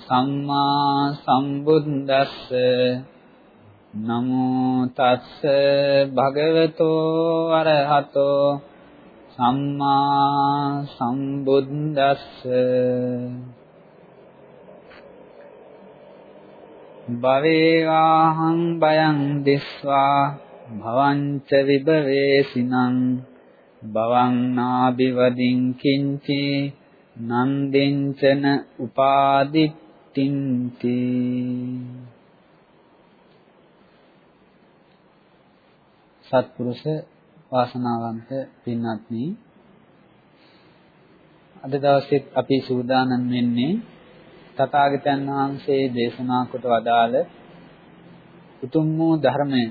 සම්මා සම්බුද්දස්ස නමෝ තස්ස භගවතෝ අරහතෝ සම්මා සම්බුද්දස්ස භවේවාහං බයං දිස්වා භවංච විභවේසිනං භවං නාබිවදින් කිංචි නන්දින්චන උපාදිත් තින්ති. සත්පුරුෂ වාසනාවන්ත පින්වත්නි අද දවසෙත් අපි සූදානම් වෙන්නේ තථාගතයන් වහන්සේ දේශනා කොට වදාළ උතුම් වූ ධර්මය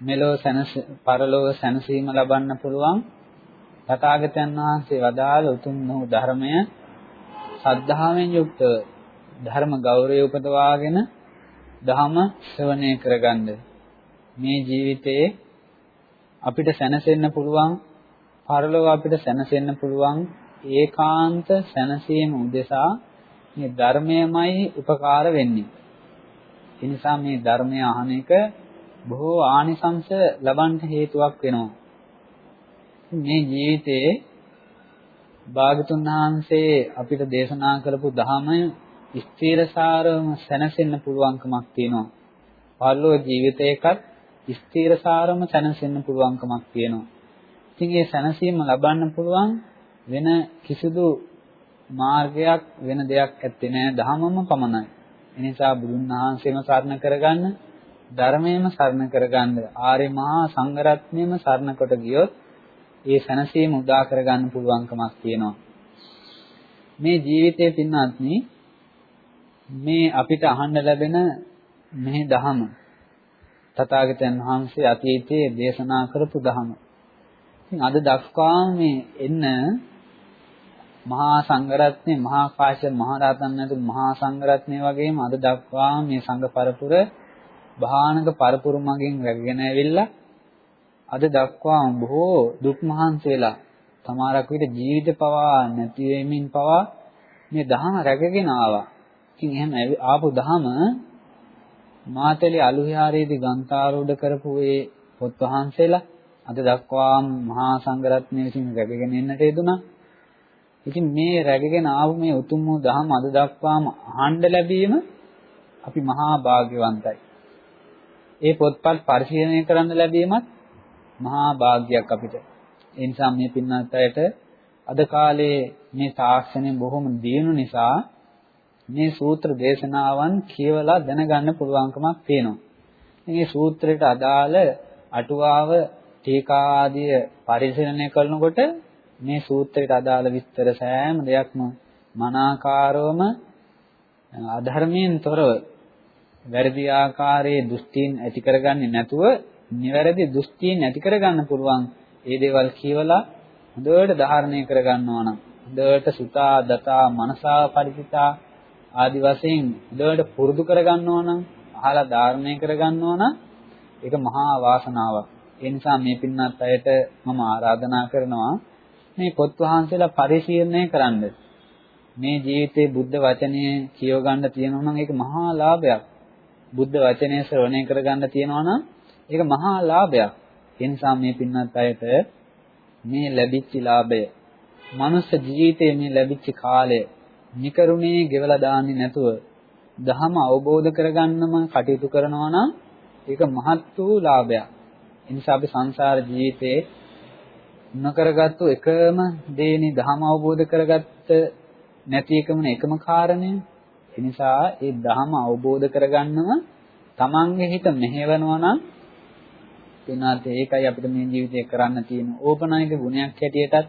මෙලෝ සැනස පරලෝව සැනසීම ලබන්න පුළුවන් තථාගතයන් වහන්සේ වදාළ උතුම් වූ ධර්මය සද්ධාවෙන් යුක්තව ධර්ම ගෞරවය උපදවාගෙන ධම ශ්‍රවණය කරගන්න මේ ජීවිතයේ අපිට සැනසෙන්න පුළුවන් පරලොව අපිට සැනසෙන්න පුළුවන් ඒකාන්ත සැනසීම උදෙසා මේ ධර්මයමයි උපකාර වෙන්නේ. ඒ නිසා මේ ධර්මය අහන එක බොහෝ ආනිසංස ලබන්න හේතුවක් වෙනවා. මේ ජීවිතයේ භාගතුන් වහන්සේ අපිට දේශනා කරපු ධහම ස්ථීරසාරවම සැනසෙන්න පුළුවන්කමක් තියෙනවා. පරලෝ ජීවිතයකත් ස්ථීරසාරවම සැනසෙන්න පුළුවන්කමක් තියෙනවා. ඉතින් මේ සැනසීම ලබන්න පුළුවන් වෙන කිසිදු මාර්ගයක් වෙන දෙයක් ඇත්තේ නැහැ ධහමම පමණයි. ඒ නිසා බුදුන් වහන්සේම සරණ කරගන්න ධර්මයේම සරණ කරගන්න ආර්ය මහා සංඝරත්නයම සරණ කොට ගියොත් ඒ සැනසීම උදා කරගන්න පුළුවන්කමක් තියෙනවා. මේ ජීවිතයේ පින්වත්නි මේ අපිට අහන්න ලැබෙන මේ දහම තථාගතයන් වහන්සේ අතීතයේ දේශනා කරපු දහම. ඉතින් අද දක්වා මේ එන්න මහා සංඝරත්නය මහා කාශ්‍යප මහ රහතන් වහන්සේ මහා සංඝරත්නය වගේම අද දක්වා මේ සංඝ පරපුර භානක පරපුර මගින් රැගෙන ඇවිල්ලා අද දක්වා බොහෝ දුක් මහන්සි වෙලා තමාරක් විට ජීවිත පවා නැති වෙමින් පවා මේ දහම රැකගෙන ආවා. ඉතින් එහෙම ආපු දහම මාතලේ අලුහිආරයේදී ගන්තාරෝඩ කරපු ඒ පොත් වහන්සේලා අද දක්වා මහා සංඝරත්නය විසින් රැකගෙන එන්නට යෙදුනා. ඉතින් මේ රැකගෙන ආපු මේ උතුම් වූ දහම අද දක්වාම අහන්න ලැබීම අපි මහා භාග්‍යවන්තයි. ඒ පොත්පත් පරිශීලනය කරන්න ලැබීමත් මහා භාග්යක් අපිට. ඒ නිසා මේ පින්නත් අයට අද කාලේ මේ තාක්ෂණය බොහොම දියුණු නිසා මේ සූත්‍ර දේශනාවන් කියවලා දැනගන්න පුළුවන්කමක් තියෙනවා. මේ සූත්‍රයට අදාළ අටුවාව ටීකා ආදිය පරිශීලනය කරනකොට මේ සූත්‍රයට අදාළ විස්තර සෑම දෙයක්ම මනාකාරවම අධර්මයෙන් තොරව වැරදි ආකාරයේ දෘෂ්ටීන් ඇති කරගන්නේ නැතුව නිවැරදි දෘෂ්ටීන් ඇති කරගන්න පුළුවන් ඒ දේවල් කියවලා හොඳට ධාරණය කරගන්නවා නම් හොඳට සුතා දතා මනසා පරිචිතා ආදි වශයෙන් හොඳට පුරුදු කරගන්නවා නම් අහලා ධාරණය කරගන්නවා නම් ඒක මහා වාසනාවක්. ඒ නිසා මේ පින්නත් අයට මම ආරාධනා කරනවා මේ පොත් වහන්සේලා පරිශීලනය කරන්න. මේ ජීවිතේ බුද්ධ වචනය කියව ගන්න තියෙනවා නම් ඒක මහා ලාභයක්. බුද්ධ වචනය ශ්‍රවණය කරගන්න තියෙනවා නම් ඒක මහා ලාභයක්. ඒ නිසා මේ පින්වත් අයට මේ ලැබිච්ච ලාභය, මනුස්ස ජීවිතයේ මේ ලැබිච්ච කාලය නිකරුණේ ගෙවලා දාන්නේ නැතුව ධහම අවබෝධ කරගන්නම කටයුතු කරනවා නම් ඒක මහත් වූ ලාභයක්. ඒ නිසා අපි සංසාර ජීවිතේ නොකරගත්තු එකම දේනේ ධහම අවබෝධ කරගත්ත නැති එකම එකම කාරණය. ඒ නිසා ඒ ධහම අවබෝධ කරගන්නම තමන්ගේ හිත මෙහෙවනවා නම් එනාත් ඒකයි අපිට මේ ජීවිතේ කරන්න තියෙන ඕපනායක ගුණයක් හැටියටත්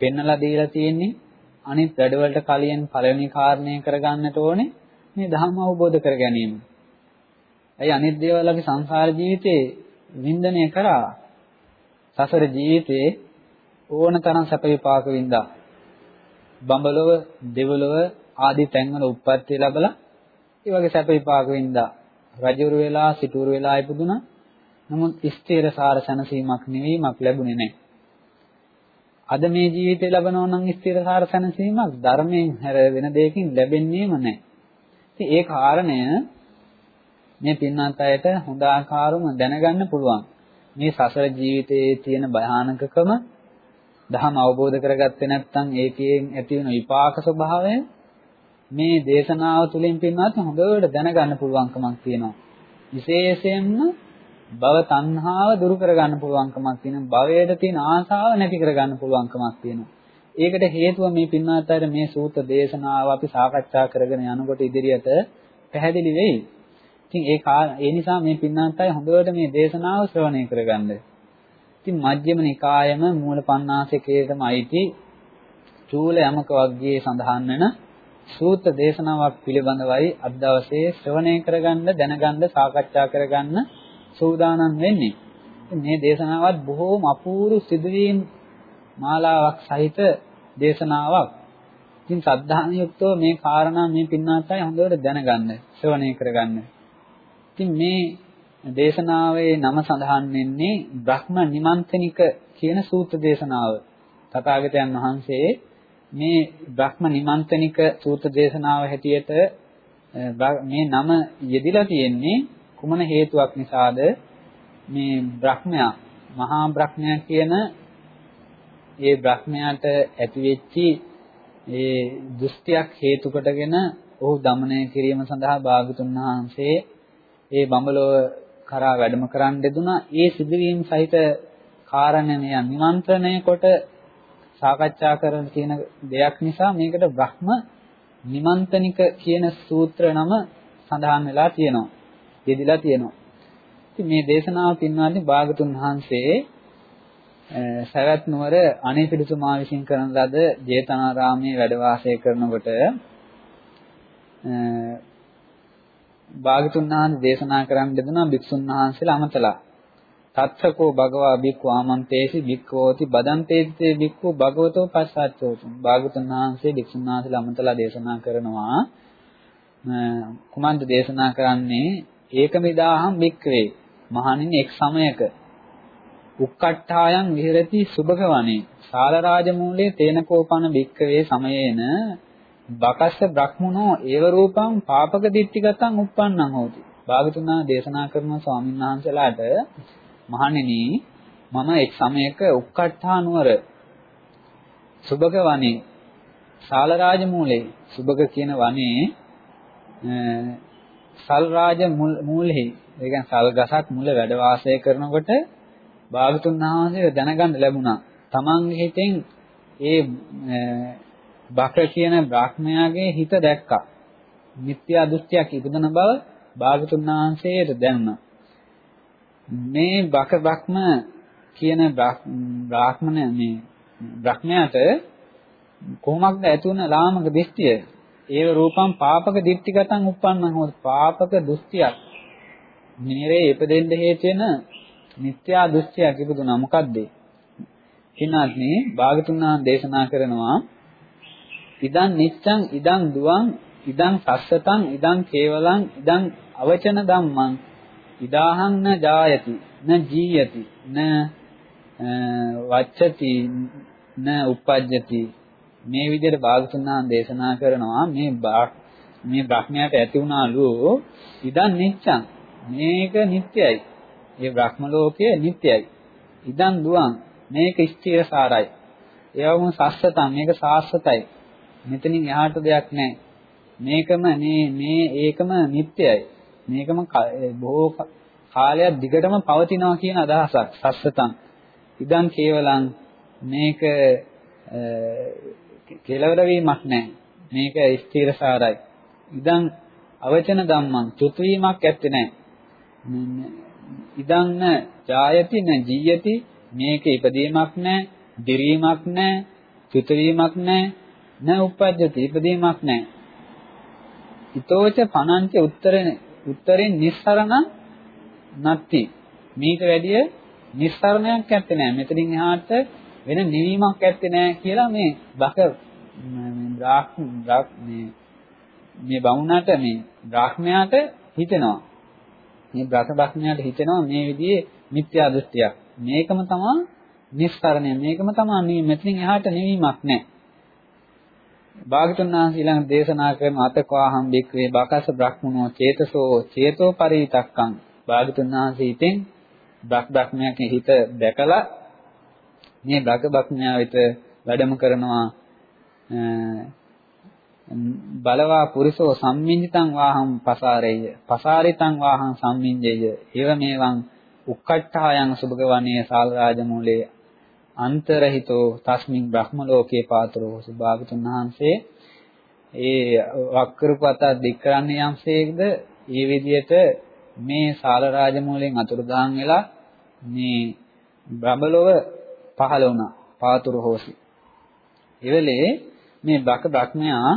පෙන්නලා දීලා තියෙන්නේ අනිත් වැඩවලට කලින් පළවෙනි කාරණය කරගන්නට ඕනේ මේ ධර්ම අවබෝධ කර ගැනීම. ඇයි අනිත් දේවල් අපි සංසාර ජීවිතේ වින්දනය කරා සසර ජීවිතේ ඕන තරම් සැප විපාක වින්දා. බඹලොව, දෙවලොව ආදී තැන්වල උප්පත්ති ලැබලා ඒ වගේ සැප විපාක වින්දා. රජවරු වෙලා, සිටුවරු වෙලා ඉපදුනා. නමුත් ස්ථිර සාර සැනසීමක් නෙවෙයිමක් ලැබුණේ නැහැ. අද මේ ජීවිතේ ලැබනවා නම් ස්ථිර සාර සැනසීමක් ධර්මයෙන් හැර වෙන දෙයකින් ලැබෙන්නේම නැහැ. ඉතින් ඒ කාරණය මේ පින්වත් අයට හොඳ ආකාරවම දැනගන්න පුළුවන්. මේ සසර ජීවිතයේ තියෙන භයානකකම දහම අවබෝධ කරගත්තේ නැත්නම් ඒකයෙන් ඇති වෙන විපාක ස්වභාවය මේ දේශනාව තුළින් පින්වත් හොඳට දැනගන්න පුළුවන්කමක් තියෙනවා. විශේෂයෙන්ම භව තණ්හාව දුරු කරගන්න පුළුවන්කමක් තියෙනවා. භවයට තියෙන ආසාව නැති කරගන්න පුළුවන්කමක් තියෙනවා. ඒකට හේතුව මේ පින්වත් අතර මේ සූත්‍ර දේශනාව අපි සාකච්ඡා කරගෙන යනකොට ඉදිරියට පැහැදිලි වෙයි. ඉතින් ඒ ඒ නිසා මේ පින්වත් අය හොඳට මේ දේශනාව ශ්‍රවණය කරගන්න. ඉතින් මජ්ක්‍ධිම නිකායම මූල පණ්ණාසකේටම අයිති චූල යමක වර්ගයේ සඳහන් වෙන සූත්‍ර දේශනාවක් පිළිබඳවයි අද දවසේ ශ්‍රවණය කරගන්න දැනගන්න සාකච්ඡා කරගන්න සූදානම් වෙන්නේ. මේ දේශනාවත් බොහෝම අපූර්ව සිදුවීම් මාලාවක් සහිත දේශනාවක්. ඉතින් සද්ධාන යුක්තව මේ කාරණා මේ පින්නාත්යි හොඳට දැනගන්න, ශ්‍රවණය කරගන්න. ඉතින් මේ දේශනාවේ නම සඳහන් වෙන්නේ බ්‍රහ්ම නිමන්තනික කියන සූත්‍ර දේශනාව. තථාගතයන් වහන්සේ මේ බ්‍රහ්ම නිමන්තනික සූත්‍ර දේශනාව හැටියට මේ නම යෙදිලා තියෙන්නේ කුමන හේතුවක් නිසාද මේ බ්‍රහ්මයා? මහා බ්‍රහ්මයා කියන ඒ බ්‍රහ්මයාට ඇතිවෙච්චි ඒ දෘෂ්ටියක් හේතු කොටගෙන ඔහු দমনය කිරීම සඳහා භාගතුන් වහන්සේ ඒ බඹලොව කරා වැඩම කරන්න දෙදුනා ඒ සිදුවීම් සහිත කාරණණය නිමන්ත්‍රණය කොට සාකච්ඡා කරන තියෙන දෙයක් නිසා මේකට බ්‍රහ්ම නිමන්තනික කියන සූත්‍ර නම සඳහන් වෙලා තියෙනවා. යෙදිලා තියෙනවා. ඉතින් මේ දේශනාව පින්වත්නි භාගතුන් වහන්සේ සවැත් නුවර අනේපිඩුතුමා විසින් කරන ලද ජේතනාරාමයේ වැඩ වාසය කරනකොට භාගතුන් වහන්සේ දේශනා කරන්න දෙදුනා භික්ෂුන් වහන්සේලා අමතලා. තත්සකෝ භගවා බික්ඛු ආමන්තේසි බික්ඛෝති බදන්තේත්තේ බික්ඛු භගවතෝ පස්සාච්චෝතු. භාගතුන් වහන්සේ භික්ෂුන් වහන්සේලා අමතලා දේශනා කරනවා. කුමන්ද දේශනා කරන්නේ? ඒකමිදාහම් බික්ඛවේ මහණෙනි එක් සමයක. උක්කට්ඨායන් විහෙරති සුභක වනේ සාලරාජ මූලයේ තේනකෝපන බික්කවේ සමයේන. බකස්ස බ්‍රහ්මනෝ ඒව රූපං පාපක දිට්ඨිගතං uppannං හෝති. භාගතුනා දේශනා කරන ස්වාමීන් වහන්සේලාට මහණෙනි මම එක් සමයක උක්කට්ඨා නුවර සුභක වනේ සාලරාජ මූලයේ සුභක කියන වනේ සල් රාජ මූලෙහි ඒ කියන්නේ සල් ගසක් මුල වැඩ වාසය කරනකොට භාගතුන් වහන්සේ දැනගන්න ලැබුණා. තමන්ගේ හිතෙන් ඒ බක කියන බ්‍රාහ්මයාගේ හිත දැක්කා. මිත්‍යා දෘෂ්ටියක් ඉපදන බව භාගතුන් වහන්සේට දැනුණා. මේ බක බ්‍රහ්ම කියන බ්‍රාහ්මණය මේ බ්‍රහ්මයාට කොහොමද ඇතුණ ලාමක දෘෂ්ටිය? ඒව රූපම් පාපක දිට්ඨිගතං උප්පන්නං හොත් පාපක දෘෂ්ටියක්. නිරේ ඉපදෙන්න හේතු වෙන මිත්‍යා දෘෂ්ටියක් ඉපදුනා මොකද්ද? හිනාත්නි භාගතුනා දේශනා කරනවා ඉදං නිච්ඡං ඉදං දුවං ඉදං සස්සතං ඉදං කේවලං ඉදං අවචන ධම්මං ඉදාහං න ජායති න ජීයති න වච්චති න උපජ්ජති මේ විදිහට භාගතුනා දේශනා කරනවා මේ මේ බ්‍රහ්මයාට ඇති වුණාලු ඉදං නිච්ඡං මේක නිට්ටයයි මේ බ්‍රහ්ම ලෝකය නිට්ටයයි. ඉදන් දුවන් මේක ස්ථිර සාරයි. ඒවම සස්සතම් මේක සාස්වතයි. මෙතනින් එහාට දෙයක් නැහැ. මේකම මේ මේ ඒකම නිට්ටයයි. මේකම බොහෝ කාලයක් දිගටම පවතිනවා කියන අදහසක් සස්සතං. ඉදන් කේවලං මේක කෙලවර වීමක් නැහැ. මේක ස්ථිරසාරයි. ඉදන් අවචන ධම්මං චුත් වීමක් ඇත්තේ නැහැ. ඉදන් න ජායති න ජීයති මේක ඉපදීමක් නැහැ, දිරීමක් නැහැ, චුත වීමක් නැහැ, න උපජ්ජති ඉපදීමක් නැහැ. ඊතෝච පනංච උත්තරේ උත්තරෙන් නිස්සරණ නැත්ති. මේක වැඩිය නිස්සරණයක් ඇත්තේ නැහැ. මෙතනින් එහාට වෙන නිවීමක් ඇත්තේ නැහැ කියලා මේ බක මේ මේ බමුණට මේ බ්‍රාහ්මයාට හිතෙනවා. මේ බ්‍රහ්ම බ්‍රහ්මයාට හිතෙනවා මේ විදිහේ මිත්‍යා දෘෂ්ටියක්. මේකම තමයි නිස්කරණය. මේකම තමයි මෙතනින් එහාට නිවීමක් නැහැ. භාගතුන් වහන්සේ ඊළඟ දේශනා කරන අතකවාහම් බික්වේ බකස බ්‍රහ්මනෝ චේතසෝ චේතෝ පරිතක්කං භාගතුන් වහන්සේ ඉතින් බ්‍රහ්ම බ්‍රහ්මයාගේ හිත දැකලා මේ බ්‍රහ්ම බ්‍රහ්මයා වෙත වැඩම කරනවා. බලවා පුරිසෝ සම්මිඤ්ඤිතං වාහං පසාරේය. පසාරිතං වාහං සම්මිඤ්ඤේය ඒව මේවං උක්කට්ඨායන් සුභගවණේ සාලරාජ මූලේ අන්තරහිතෝ තස්මින් බ්‍රහ්ම ලෝකේ පාතරෝ සුභාගතුන් වහන්සේ. ඒ වක්කරුපත දික් කරන්නේ යම්සේද ඒ විදිහට මේ සාලරාජ මූලෙන් අතුරුදහන් වෙලා මේ බ්‍රහ්මලෝව පහළ වුණා පාතුරු හොසි. එවෙලේ මේ බක බ්‍රහ්මයා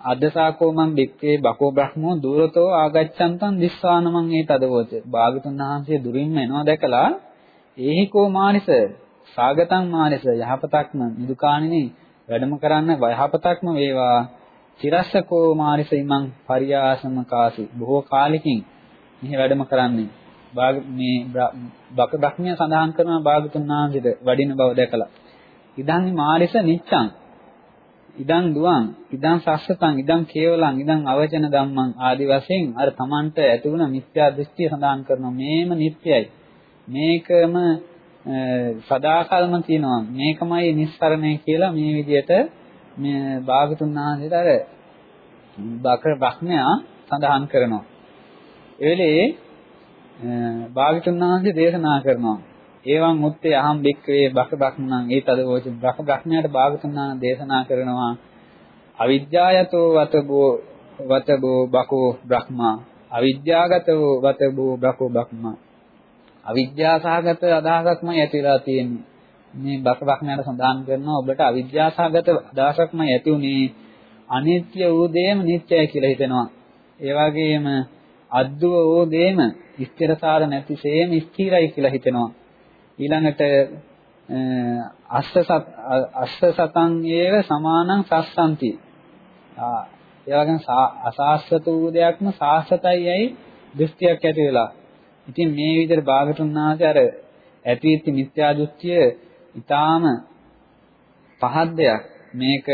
අදසාකෝ මං බික්කේ බකෝ බ්‍රහ්මෝ දුරතෝ ආගච්ඡන්තං දිස්සානමං ඒ තදවෝච. භාගතුන් වහන්සේ දුරින්ම එනවා දැකලා ඒහිකෝ මානිස සාගතං මානිස යහපතක්ම නිදුකාණිනේ වැඩම කරන්න යහපතක්ම වේවා. චිරස්සකෝ මානිස ඉමං පරියාසම කාසි. බොහෝ කාලෙකින් මෙහි වැඩම කරන්නේ. මේ බක බ්‍රහ්මයා සඳහන් කරන භාගතුන් වහන්සේට වඩින බව දැකලා. ඉදන් මාරිස නිච්ඡං ඉදං දුවං ඉදං සස්සතං ඉදං කේවලං ඉදං අවචන ධම්මං ආදි වශයෙන් අර තමන්ට ඇති වුණ මිත්‍යා දෘෂ්ටිය සඳහන් කරනවා. මේම නිට්ටයයි. මේකම සදාකල්ම තියෙනවා. මේකමයි නිස්සරණය කියලා මේ විදිහට මේ භාගතුන් වහන්සේට අර බකර බ්‍රහ්මයා සඳහන් කරනවා. ඒ වෙලේ භාගතුන් වහන්සේ දේශනා කරනවා. ඒවං මුත්තේ අහම් බික්කවේ බක බ්‍රහ්මණං ඒ තදවෝච බ්‍රහ්ම බ්‍රහ්මයාට භාගතුනා දේශනා කරනවා. අවිද්‍යායතෝ වතබෝ වතබෝ බකෝ බ්‍රහ්මා. අවිද්‍යාගතෝ වතබෝ බකෝ බ්‍රහ්මා. අවිද්‍යාසහගත අදහසක්මයි ඇතිලා තියෙන්නේ. මේ බක බ්‍රහ්මයාට සඳහන් කරනවා ඔබට අවිද්‍යාසහගත අදහසක්මයි ඇති උනේ. අනිත්‍ය වූ දේම නිත්‍යයි කියලා හිතෙනවා. ඒ වගේම අද්දුව වූ දේම ස්ථිරසාර නැතිසේම ස්ථිරයි කියලා හිතෙනවා ඊළඟට අස්ස අස්ස සතං ඒව සමානං සස්සන්ති. ආ ඒ වගේම අසාස්වත වූ දෙයක්ම සාස්වතයියි දෘෂ්ටියක් ඇති වෙලා. ඉතින් මේ විදිහට භාගතුන් වහන්සේ අර ඇතිවෙච්ච මිත්‍යා දෘෂ්ටිය ඊටාම පහත් දෙයක්. මේක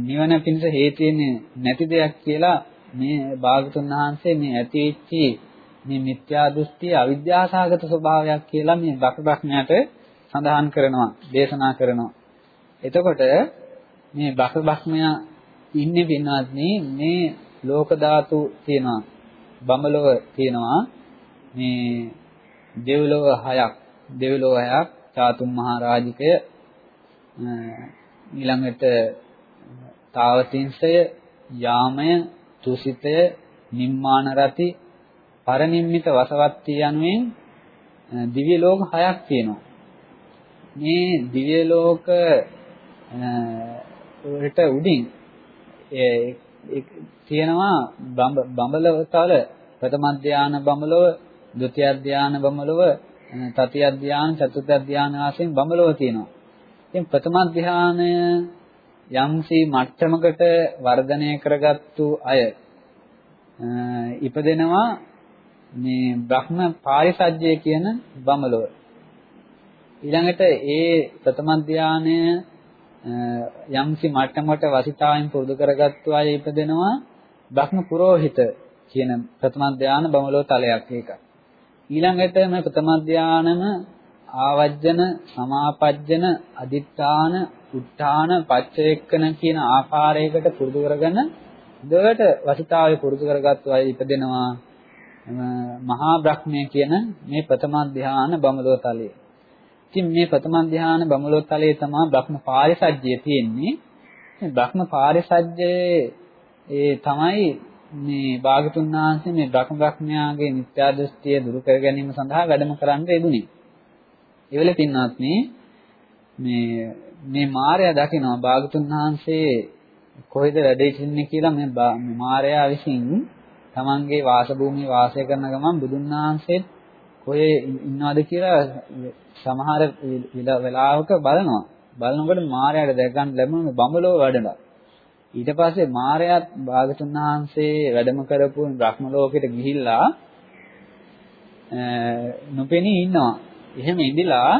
නිවන පිණිස හේතු වෙන්නේ නැති දෙයක් කියලා මේ භාගතුන් වහන්සේ මේ ඇතිවෙච්ච මේ මිත්‍යා දෘෂ්ටි අවිද්‍යාසහගත ස්වභාවයක් කියලා මේ බකබක්ඥයට සඳහන් කරනවා දේශනා කරනවා. එතකොට මේ බකබක්ඥයා ඉන්නේ පින්වත්නි මේ ලෝක ධාතු තියෙනවා බඹලොව තියෙනවා මේ දෙව්ලොව හයක් දෙව්ලොව හයක් චාතුම් මහා රාජිකය ඊළඟට තාවතිංසය යාමය තුසිතය නිම්මාන රති පරිනිම්මිත වසවත්ති යනුවෙන් දිව්‍ය ලෝක හයක් තියෙනවා. මේ දිව්‍ය ලෝක වලට උඩින් තියෙනවා බඹලව තල ප්‍රථම ධාන බඹලව, ဒုတိ ය ධාන බඹලව, තතිය ධාන, චතුර්ථ ධාන වශයෙන් බඹලව තියෙනවා. ඉතින් ප්‍රථම ධානය යම්සි මට්ටමකට වර්ධනය කරගත්තු අය ඉපදෙනවා මේ බ්‍රහ්ම පාරිසජ්ජය කියන බඹලොව. ඊළඟට ඒ ප්‍රථම ධානය යම්සි මට්ටමකට වසිතාවෙන් පුරුදු කරගත්තු අය ඉපදෙනවා බ්‍රහ්ම පුරোহিত කියන ප්‍රථම ධාන බඹලොව තලයක් ඒක. ඊළඟට මේ ප්‍රථම ධානම ආවජ්ජන සමාපජ්ජන අදිත්‍යාන උත්තාන පච්චේක්කන කියන ආකාරයකට පුරුදු කරගෙන දෙවට වසිතාවේ පුරුදු කරගත්තු අය ඉපදෙනවා මහා බ්‍රහ්මය කියන මේ ප්‍රථම ධ්‍යාන බමුලෝ තලයේ. ඉතින් මේ ප්‍රථම ධ්‍යාන බමුලෝ තලයේ තමයි බ්‍රහ්ම පාරිසජ්ජය තියෙන්නේ. මේ බ්‍රහ්ම පාරිසජ්ජයේ ඒ තමයි මේ භාගතුන් වහන්සේ මේ බ්‍රහ්ම බ්‍රහ්මයාගේ මිත්‍යා දෘෂ්ටිය දුරු කර ගැනීම සඳහා වැඩම කරන්න යෙදුනේ. ඒ වෙලේ පින්වත් මේ මේ මේ මායя දකිනවා භාගතුන් වහන්සේ කොහෙද වැඩ ඉන්නේ කියලා මේ මායя විසින් තමන්ගේ වාසභූමියේ වාසය කරන ගමන් බුදුන් වහන්සේත් කොහේ ඉන්නවද කියලා සමහර වෙලාවක බලනවා. බලනකොට මායයට දැක ගන්න ලැබුණ බඹලෝ වැඩලා. ඊට පස්සේ මායයත් භාගතුන් වහන්සේ වැඩම කරපු බ්‍රහ්ම ලෝකෙට ගිහිල්ලා නොපෙනී ඉන්නවා. එහෙම ඉඳලා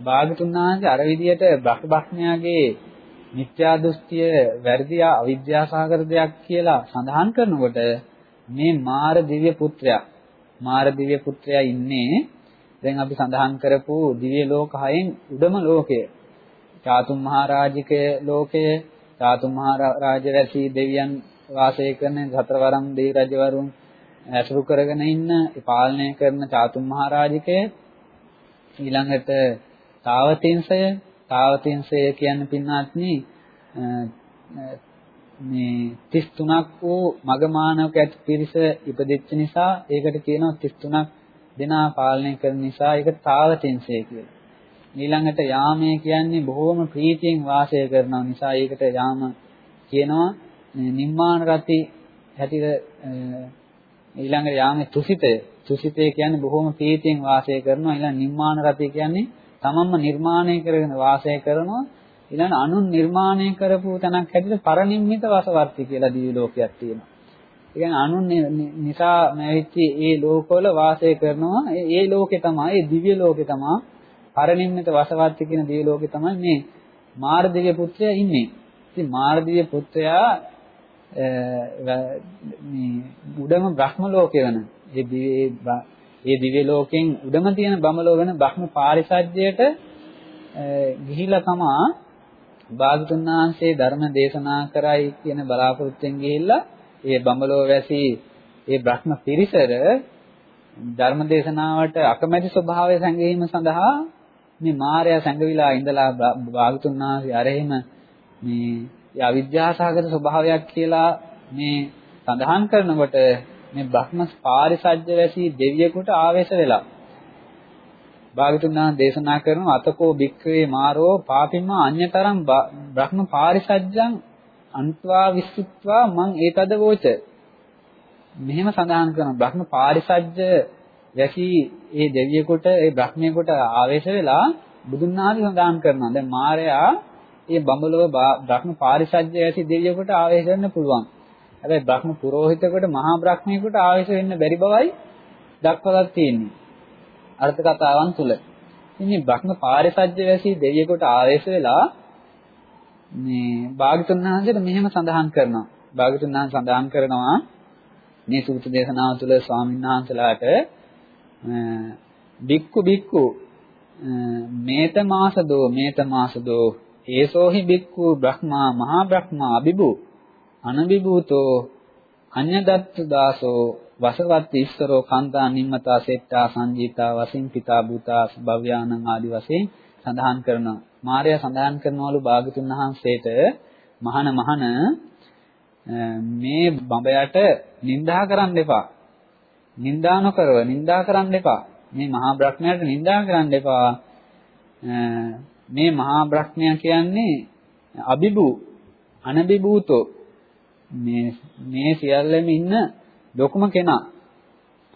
භාගතුන් වහන්සේ අර විදියට බ්‍රහ්මඥයාගේ මිත්‍යා දෘෂ්ටිය වැරදි අවිද්‍යාසහගත දෙයක් කියලා සඳහන් කරනකොට මේ මාර දිව්‍ය පුත්‍රයා මාර දිව්‍ය පුත්‍රයා ඉන්නේ දැන් අපි සඳහන් කරපු දිව්‍ය ලෝක හයෙන් උඩම ලෝකය. චාතුම් මහරජික ලෝකය, චාතුම් මහරජවැසි දෙවියන් වාසය කරන සතරවරම් දෙවි රජවරුන් ඇසුරු කරගෙන ඉන්න පාලනය කරන චාතුම් මහරජිකය ඊළඟට තාවතින්සය තාවතින්සය කියන්නේ පින්වත්නි මේ 33ක් වූ මගමානවක ඇති පිරිස ඉපදෙච්ච නිසා ඒකට කියනවා 33ක් දෙනා පාලනය කරන නිසා ඒක තාවතින්සය කියලා. ඊළඟට යාමය කියන්නේ බොහෝම ප්‍රීතියෙන් වාසය කරන නිසා ඒකට යාම කියනවා නිම්මාන රති හැටිර ඊළඟට යාමේ තුසිතය තුසිතය කියන්නේ බොහෝම ප්‍රීතියෙන් වාසය කරනවා ඊළඟ නිම්මාන රති කියන්නේ තමන්ම නිර්මාණය කරගෙන වාසය කරනවා ඊළඟ අනුන් නිර්මාණය කරපු තැනක් හැටියට පරිනිම්මිත වසවර්ති කියලා දිවි ලෝකයක් තියෙනවා. ඒ කියන්නේ අනුන් නිසා නැවිච්ච ඒ ලෝකවල වාසය කරනවා. ඒ ලෝකේ තමයි, ඒ දිව්‍ය ලෝකේ තමයි පරිනිම්මිත වසවර්ති කියන දිව්‍ය ලෝකේ තමයි මේ මාර්දිව්‍ය පුත්‍රයා ඉන්නේ. ඉතින් මාර්දිව්‍ය පුත්‍රයා මේ උඩම බ්‍රහ්ම ලෝකේ වෙන ඒ ඒ දිව්‍ය ලෝකෙන් උඩම තියෙන බඹලෝ වෙන බ්‍රහ්ම පාරිසජ්‍යයට ගිහිලා තමා භාගතුන් වහන්සේ ධර්ම දේශනා කරයි කියන බලාපොරොත්තුෙන් ගිහිල්ලා ඒ බඹලෝ වැසි ඒ බ්‍රහ්ම පිරිසර ධර්ම දේශනාවට අකමැති ස්වභාවය සංගීම සඳහා මේ මායя සංගවිලා ඉඳලා භාගතුන් වහන්සේ අරෙහිම මේ අවිද්‍යාසහගත ස්වභාවයක් කියලා මේ සඳහන් කරනකොට මේ බ්‍රහ්ම පාරිසජ්‍ය වැසි දෙවියෙකුට ආවේශ වෙලා. භාගතුන් වහන්සේ දේශනා කරන අතකෝ භික්ඛවේ මාරෝ පාපිම්ම අඤ්‍යතරම් බ්‍රහ්ම පාරිසජ්ජං අන්ත්වා විස්සුත්වා මං ඒතද වෝච. මෙහෙම සඳහන් කරන බ්‍රහ්ම පාරිසජ්ජ වැසි ඒ දෙවියෙකුට ඒ බ්‍රහ්මයෙකුට ආවේශ වෙලා බුදුන් වහන්සේ සඳහන් කරනවා. දැන් මාරයා ඒ බඹලව බ්‍රහ්ම පාරිසජ්ජ වැසි දෙවියෙකුට ආවේශ වෙන්න පුළුවන්. හැබැයි බ්‍රහ්ම පුරোহিතෙකුට මහා බ්‍රහ්මයෙකුට ආවේශ වෙන්න බැරි බවයි දක්වලා තියෙන්නේ අර්ථ කතාවන් තුල. ඉතින් බ්‍රහ්ම පාරිසජ්‍ය වැසී දෙවියෙකුට ආවේශ වෙලා මේ භාගතුන් වහන්සේට මෙහෙම සඳහන් කරනවා. භාගතුන් වහන්සේ සඳහන් කරනවා මේ සූත්‍ර දේශනාව තුළ ස්වාමීන් වහන්සේලාට බික්කු බික්කු මේත මාසදෝ මේත මාසදෝ ඒසෝහි බික්කු බ්‍රහ්මා මහා බ්‍රහ්මා අබිබු අනබිබූතෝ අඤ්ඤදත්ත දාසෝ වසවත් ඉස්සරෝ කාන්තා නිම්මතා සෙට්ටා සංජීතා වසින් පිතා භූතා භව්‍යානං ආදි වශයෙන් සඳහන් කරනවා. මාර්යා සඳහන් කරනවලු භාගතුන් වහන්සේට මහන මහන මේ බඹයට නිඳා කරන්න එපා. නිඳා නොකරව නිඳා කරන්න එපා. මේ මහා බ්‍රහ්මයාට නිඳා කරන්න එපා. මේ මහා බ්‍රහ්මයා කියන්නේ අබිබු අනබිබූතෝ මේ මේ සියල්ලෙම ඉන්න ලොකුම කෙනා.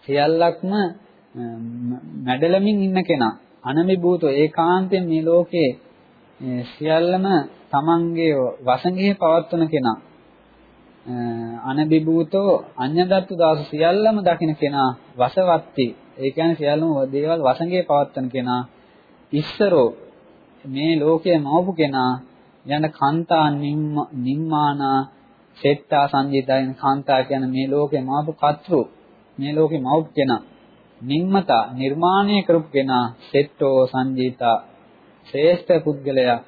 සියල්ලක්ම මැඩලමින් ඉන්න කෙනා. අනමිභූතෝ ඒකාන්තයෙන් මේ ලෝකේ සියල්ලම තමන්ගේ වසඟේ පවත්වන කෙනා. අනබිභූතෝ අඤ්ඤදත්තු දාස සියල්ලම දකින කෙනා වසවත්ති. ඒ කියන්නේ සියල්ලම දේවල් වසඟේ පවත්වන කෙනා. ඉස්සරෝ මේ ලෝකයේ මවපු කෙනා යන කාන්තා නිම්මානා සෙට්ටා සංජිතයන් කාන්තා කියන මේ ලෝකේ මාපු කත්රු මේ ලෝකේ මව් කෙනා නිම්මතා නිර්මාණය කරපු කෙනා සෙට්ටෝ සංජීතා ශ්‍රේෂ්ඨ පුද්ගලයා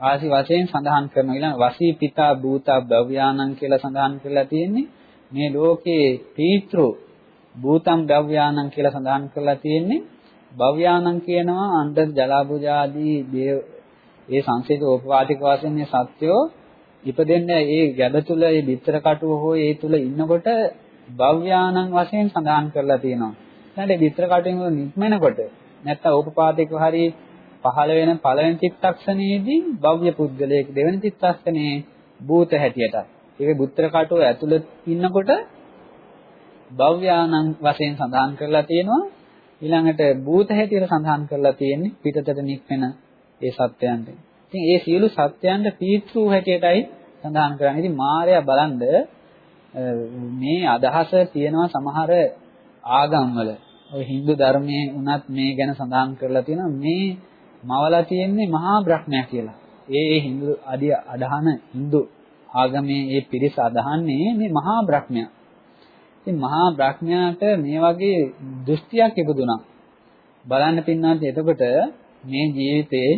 ආසි වශයෙන් සඳහන් කරන ඊළඟ වසී පිතා භූතා භව්‍යානං කියලා සඳහන් කරලා තියෙන්නේ. මේ ලෝකේ පීතෘ භූතම් භව්‍යානං කියලා සඳහන් කරලා තියෙන්නේ. භව්‍යානං කියනවා අන්තර් ජලාභුජාදී දේව ඒ සංසේත ඕපවාතික වශයෙන් මේ සත්‍යෝ ඉපදෙන්න ඒ ගැබ තුල ඒ බිත්තර කටුව හෝ ඒ තුල ඉන්නකොට භව්‍යානං වශයෙන් සඳහන් කරලා තියෙනවා. ඊළඟට බිත්තර කටුවෙන් නික්මනකොට නැත්තම් ඕපපාතික හරි පහළ වෙන පළවෙනි චිත්තක්ෂණයේදී භව්‍ය පුද්ගලයෙක් දෙවෙනි චිත්තක්ෂණයේ භූත හැටියට. ඒක බුත්‍ර කටුව ඇතුළත ඉන්නකොට භව්‍යානං වශයෙන් සඳහන් කරලා තියෙනවා. ඊළඟට භූත හැටියට සඳහන් කරලා තියෙන්නේ පිටතට නික්මෙන ඒ සත්‍යයන්ට. ඉතින් ඒ සියලු සත්‍යයන්ට පීතෘ හැටියටයි සඳහන් කරන්නේ. ඉතින් මායя බලන්ද මේ අදහස තියෙනවා සමහර ආගම්වල. ඔය Hindu ධර්මයේ උනත් මේ ගැන සඳහන් කරලා තියෙනවා මේ මවලා තියෙන්නේ මහා බ්‍රහ්මයා කියලා. ඒ ඒ Hindu අඩිය අදහන Hindu ආගමේ ඒ පිරිස අදහන්නේ මේ මහා බ්‍රහ්මයා. ඉතින් මහා බ්‍රහ්මයාට මේ වගේ දෘෂ්ටියක් ඉපදුනා. බලන්න පින්නාත් එතකොට මේ ජීවිතේ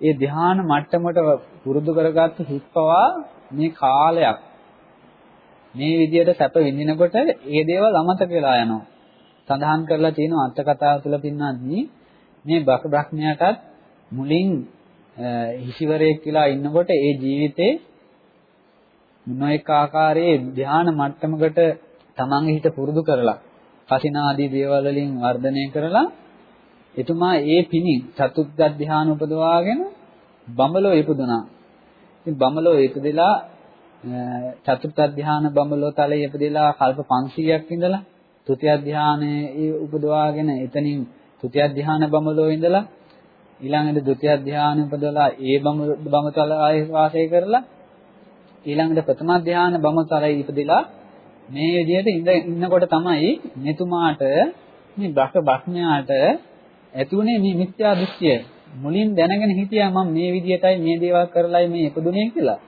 ඒ ධ්‍යාන මට්ටමට පුරුදු කරගත්තු හිත්පවා මේ කාලයක් මේ විදියට සැප විඳිනකොට ඒ දේවල් අමතක වෙලා යනවා. සඳහන් කරලා තියෙනවා අර්ථ කතාව තුළ පින්නද්දී මේ බක බ්‍රහ්මයාටත් මුලින් හිසිවරයෙක් කියලා ඉන්නකොට ඒ ජීවිතේ නොඑක ආකාරයේ ධ්‍යාන මට්ටමකට තමන්ගේ හිත පුරුදු කරලා කසිනාදී දේවල් වලින් වර්ධනය කරලා එතුමා ඒ පිණින් චතුත්ථ ධ්‍යාන උපදවාගෙන බඹලෝ ඉපදුනා. ඉතින් බඹලෝ ඉපදෙලා චතුත්ථ ධ්‍යාන බඹලෝ තලයේ ඉපදෙලා කල්ප 500ක් ඉඳලා තුතිය ධ්‍යානයේ උපදවාගෙන එතනින් තුතිය ධ්‍යාන බඹලෝ ඉඳලා ඊළඟට ဒုတိ ය ධ්‍යාන උපදලා ඒ බඹතල ආයේ වාසය කරලා ඊළඟට ප්‍රථම ධ්‍යාන බඹතලයේ ඉපදිලා මේ විදිහට ඉඳ ඉන්නකොට තමයි මෙතුමාට මේ බ්‍රහ්ම බ්‍රහ්මයාට ඇතුනේ මේ මිත්‍යා දෘෂ්ටිය මුලින් දැනගෙන හිටියා මම මේ විදිහටයි මේ දේවල් කරලයි මේ ඉපදුනේ කියලා.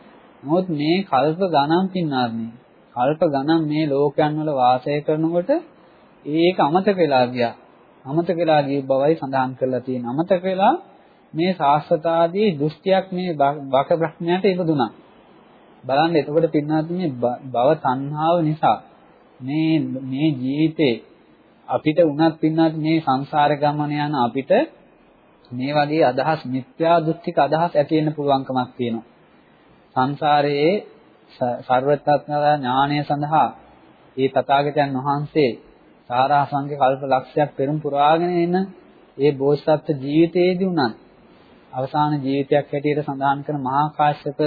නමුත් මේ කල්ප ගණන් පින්නාර්නේ කල්ප ගණන් මේ ලෝකයන් වල වාසය කරනකොට ඒක අමතක වෙලා ගියා. අමතක වෙලා ගිය බවයි සඳහන් කරලා තියෙන. අමතක වෙලා මේ සාස්වතාදී දෘෂ්ටියක් මේ බක බ්‍රහ්මයාට ඉපදුනා. බලන්න එතකොට පින්නත් මේ භව තණ්හාව නිසා මේ මේ ජීවිතේ අපිට උනත් පින්නත් මේ සංසාර ගමන යන අපිට මේ වගේ අදහස් මිත්‍යා දෘෂ්ටික අදහස් ඇති වෙන්න පුළුවන්කමක් තියෙනවා. සංසාරයේ සර්වත්‍ත්වඥ ඥානය සඳහා ඒ තථාගතයන් වහන්සේ සාරාංශක කල්ප ලක්ෂයක් පෙරම් පුරාගෙන එන ඒ බෝසත්ත්ව ජීවිතයේදී උනත් අවසාන ජීවිතයක් හැටියට සඳහන් කරන මහා කාශ්‍යප